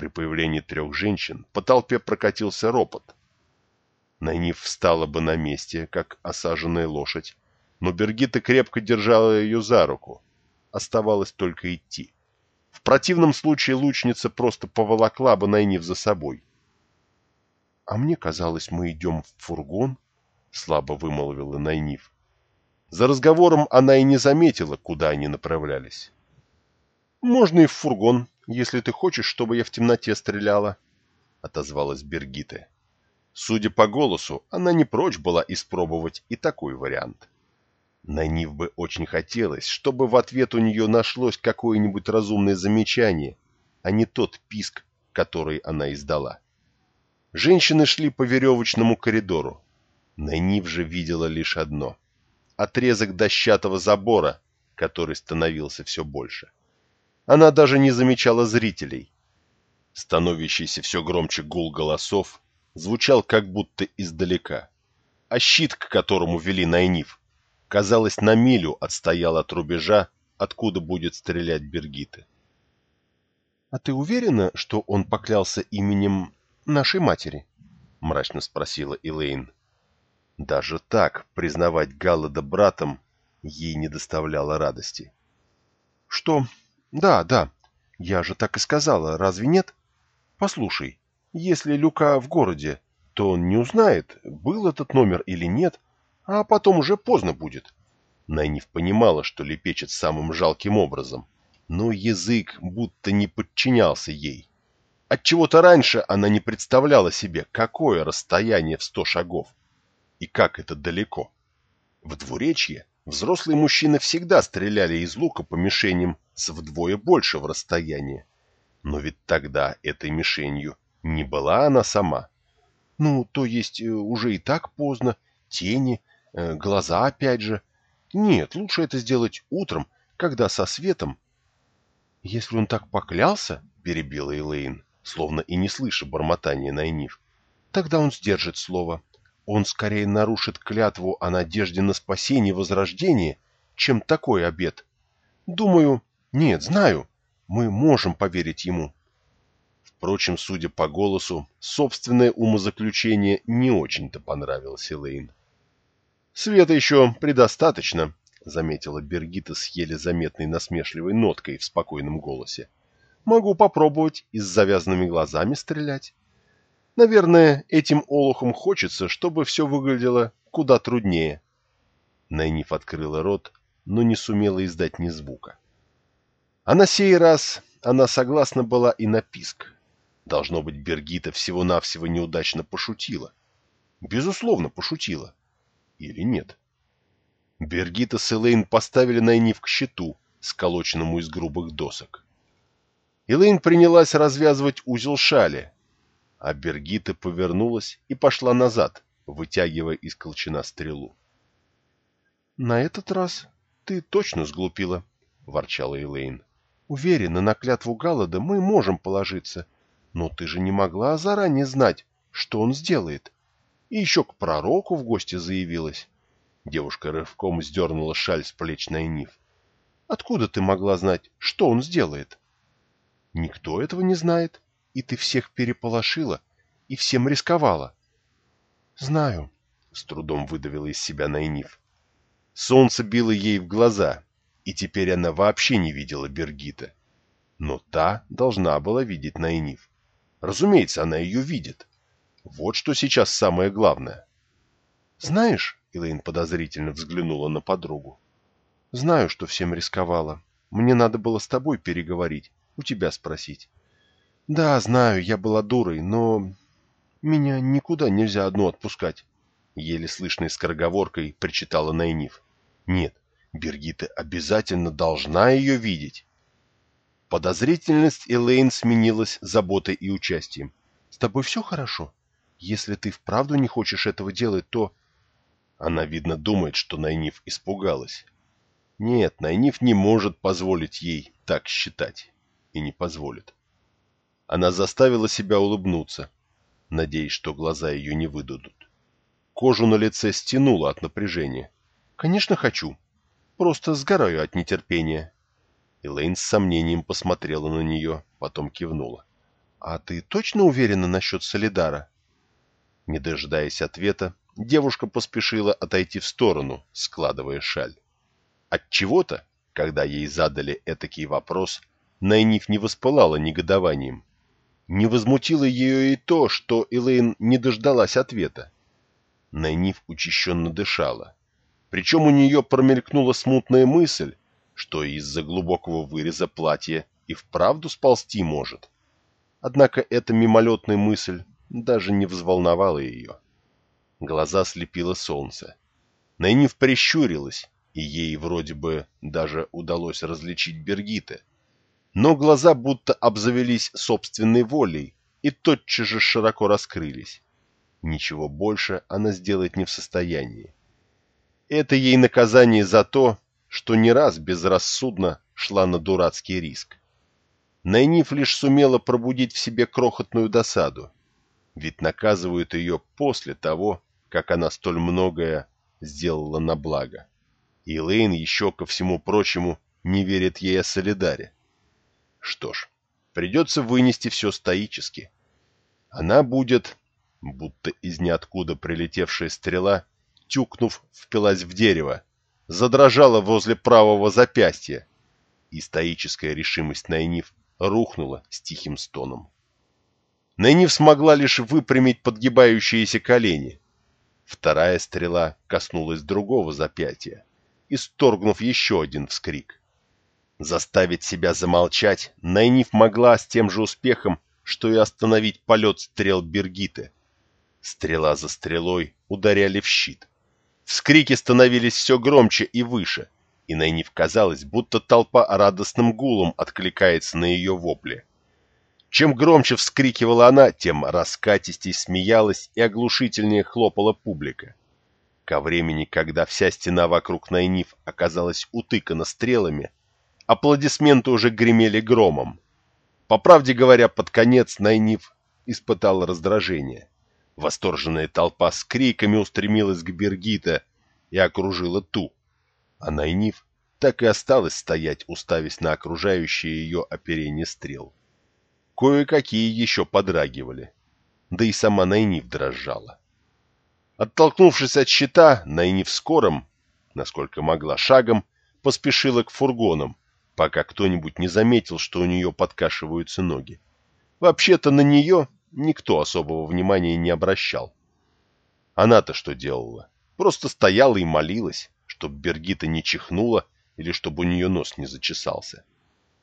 При появлении трех женщин по толпе прокатился ропот. Найниф встала бы на месте, как осаженная лошадь, но Бергита крепко держала ее за руку. Оставалось только идти. В противном случае лучница просто поволокла бы Найниф за собой. — А мне казалось, мы идем в фургон, — слабо вымолвила Найниф. За разговором она и не заметила, куда они направлялись. — Можно и в фургон, если ты хочешь, чтобы я в темноте стреляла, — отозвалась Бергита. Судя по голосу, она не прочь была испробовать и такой вариант. Нанив бы очень хотелось, чтобы в ответ у нее нашлось какое-нибудь разумное замечание, а не тот писк, который она издала. Женщины шли по веревочному коридору. Найниф же видела лишь одно — отрезок дощатого забора, который становился все больше. Она даже не замечала зрителей. Становящийся все громче гул голосов звучал как будто издалека, а щит, к которому вели Найниф, казалось, на милю отстоял от рубежа, откуда будет стрелять Бергиты. — А ты уверена, что он поклялся именем нашей матери? — мрачно спросила Элейн. Даже так признавать Галлада братом ей не доставляло радости. — Что? Да, да, я же так и сказала, разве нет? Послушай, если Люка в городе, то он не узнает, был этот номер или нет, а потом уже поздно будет. Найниф понимала, что лепечет самым жалким образом, но язык будто не подчинялся ей. Отчего-то раньше она не представляла себе, какое расстояние в сто шагов и как это далеко. В двуречье взрослые мужчины всегда стреляли из лука по мишеням с вдвое большего расстояния. Но ведь тогда этой мишенью не была она сама. Ну, то есть э, уже и так поздно, тени, э, глаза опять же. Нет, лучше это сделать утром, когда со светом. Если он так поклялся, перебила Элейн, словно и не слыша бормотания Найниф, тогда он сдержит слово. Он скорее нарушит клятву о надежде на спасение и возрождение, чем такой обет. Думаю, нет, знаю, мы можем поверить ему. Впрочем, судя по голосу, собственное умозаключение не очень-то понравилось Элейн. «Света еще предостаточно», — заметила Бергита с еле заметной насмешливой ноткой в спокойном голосе. «Могу попробовать и с завязанными глазами стрелять. Наверное, этим олухам хочется, чтобы все выглядело куда труднее». Найниф открыла рот, но не сумела издать ни звука. А на сей раз она согласна была и на писк. Должно быть, Бергита всего-навсего неудачно пошутила. Безусловно, пошутила. Или нет? Бергита с Элейн поставили Найниф к щиту, сколоченному из грубых досок. Элейн принялась развязывать узел шали, а Бергита повернулась и пошла назад, вытягивая из колчана стрелу. — На этот раз ты точно сглупила, — ворчала Элейн. — Уверена, на клятву Галлада мы можем положиться, — но ты же не могла заранее знать, что он сделает. И еще к пророку в гости заявилась. Девушка рывком сдернула шаль с плеч Найниф. Откуда ты могла знать, что он сделает? Никто этого не знает, и ты всех переполошила и всем рисковала. Знаю, с трудом выдавила из себя Найниф. Солнце било ей в глаза, и теперь она вообще не видела Бергита. Но та должна была видеть Найниф. Разумеется, она ее видит. Вот что сейчас самое главное. «Знаешь...» — Элэйн подозрительно взглянула на подругу. «Знаю, что всем рисковала. Мне надо было с тобой переговорить, у тебя спросить. Да, знаю, я была дурой, но... Меня никуда нельзя одну отпускать». Еле слышной скороговоркой причитала Найниф. «Нет, Бергита обязательно должна ее видеть. Подозрительность Элейн сменилась заботой и участием. «С тобой все хорошо? Если ты вправду не хочешь этого делать, то...» Она, видно, думает, что Найниф испугалась. Нет, Найниф не может позволить ей так считать. И не позволит. Она заставила себя улыбнуться, надеясь, что глаза ее не выдадут. Кожу на лице стянуло от напряжения. «Конечно, хочу. Просто сгораю от нетерпения». Элейн с сомнением посмотрела на нее, потом кивнула. «А ты точно уверена насчет Солидара?» Не дожидаясь ответа, девушка поспешила отойти в сторону, складывая шаль. От чего то когда ей задали этакий вопрос, Найниф не воспылала негодованием. Не возмутило ее и то, что Элейн не дождалась ответа. Найниф учащенно дышала. Причем у нее промелькнула смутная мысль, что из-за глубокого выреза платья и вправду сползти может. Однако эта мимолетная мысль даже не взволновала ее. Глаза слепило солнце. Найниф прищурилась, и ей вроде бы даже удалось различить Бергиты. Но глаза будто обзавелись собственной волей и тотчас же широко раскрылись. Ничего больше она сделать не в состоянии. Это ей наказание за то, что не раз безрассудно шла на дурацкий риск. Найниф лишь сумела пробудить в себе крохотную досаду, ведь наказывают ее после того, как она столь многое сделала на благо. И Лейн еще, ко всему прочему, не верит ей о Солидаре. Что ж, придется вынести все стоически. Она будет, будто из ниоткуда прилетевшая стрела, тюкнув, впилась в дерево, задрожала возле правого запястья, и стоическая решимость Найниф рухнула с тихим стоном. Найниф смогла лишь выпрямить подгибающиеся колени. Вторая стрела коснулась другого запятия, исторгнув еще один вскрик. Заставить себя замолчать Найниф могла с тем же успехом, что и остановить полет стрел Бергиты. Стрела за стрелой ударяли в щит. Вскрики становились все громче и выше, и Найниф казалось, будто толпа радостным гулом откликается на ее вопли. Чем громче вскрикивала она, тем раскатистей смеялась и оглушительнее хлопала публика. Ко времени, когда вся стена вокруг Найниф оказалась утыкана стрелами, аплодисменты уже гремели громом. По правде говоря, под конец Найниф испытал раздражение. Восторженная толпа с криками устремилась к Бергита и окружила ту, а Найниф так и осталась стоять, уставясь на окружающее ее оперение стрел. Кое-какие еще подрагивали, да и сама Найниф дрожала. Оттолкнувшись от щита, Найниф скором, насколько могла шагом, поспешила к фургонам, пока кто-нибудь не заметил, что у нее подкашиваются ноги. Вообще-то на нее никто особого внимания не обращал. Она-то что делала? Просто стояла и молилась, чтобы Бергита не чихнула или чтобы у нее нос не зачесался.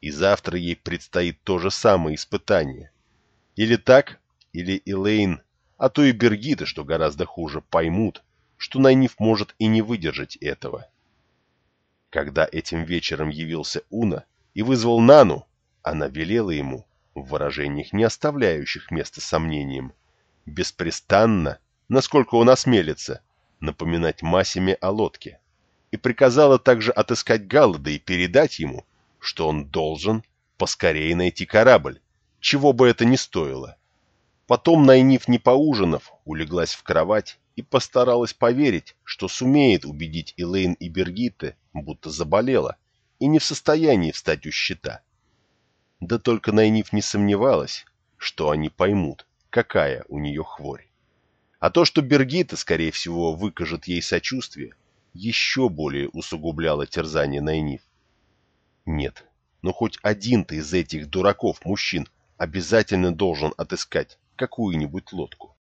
И завтра ей предстоит то же самое испытание. Или так, или Элейн, а то и Бергита, что гораздо хуже, поймут, что Найниф может и не выдержать этого. Когда этим вечером явился Уна и вызвал Нану, она велела ему, в выражениях не оставляющих места сомнениям, беспрестанно, насколько он осмелится, напоминать Масиме о лодке, и приказала также отыскать Галлада и передать ему, что он должен поскорее найти корабль, чего бы это ни стоило. Потом, Найниф не поужинав, улеглась в кровать и постаралась поверить, что сумеет убедить Элейн и Бергитте, будто заболела, и не в состоянии встать у щита. Да только Найниф не сомневалась, что они поймут, какая у нее хворь. А то, что Бергита, скорее всего, выкажет ей сочувствие, еще более усугубляло терзание Найниф. Нет, но хоть один-то из этих дураков-мужчин обязательно должен отыскать какую-нибудь лодку.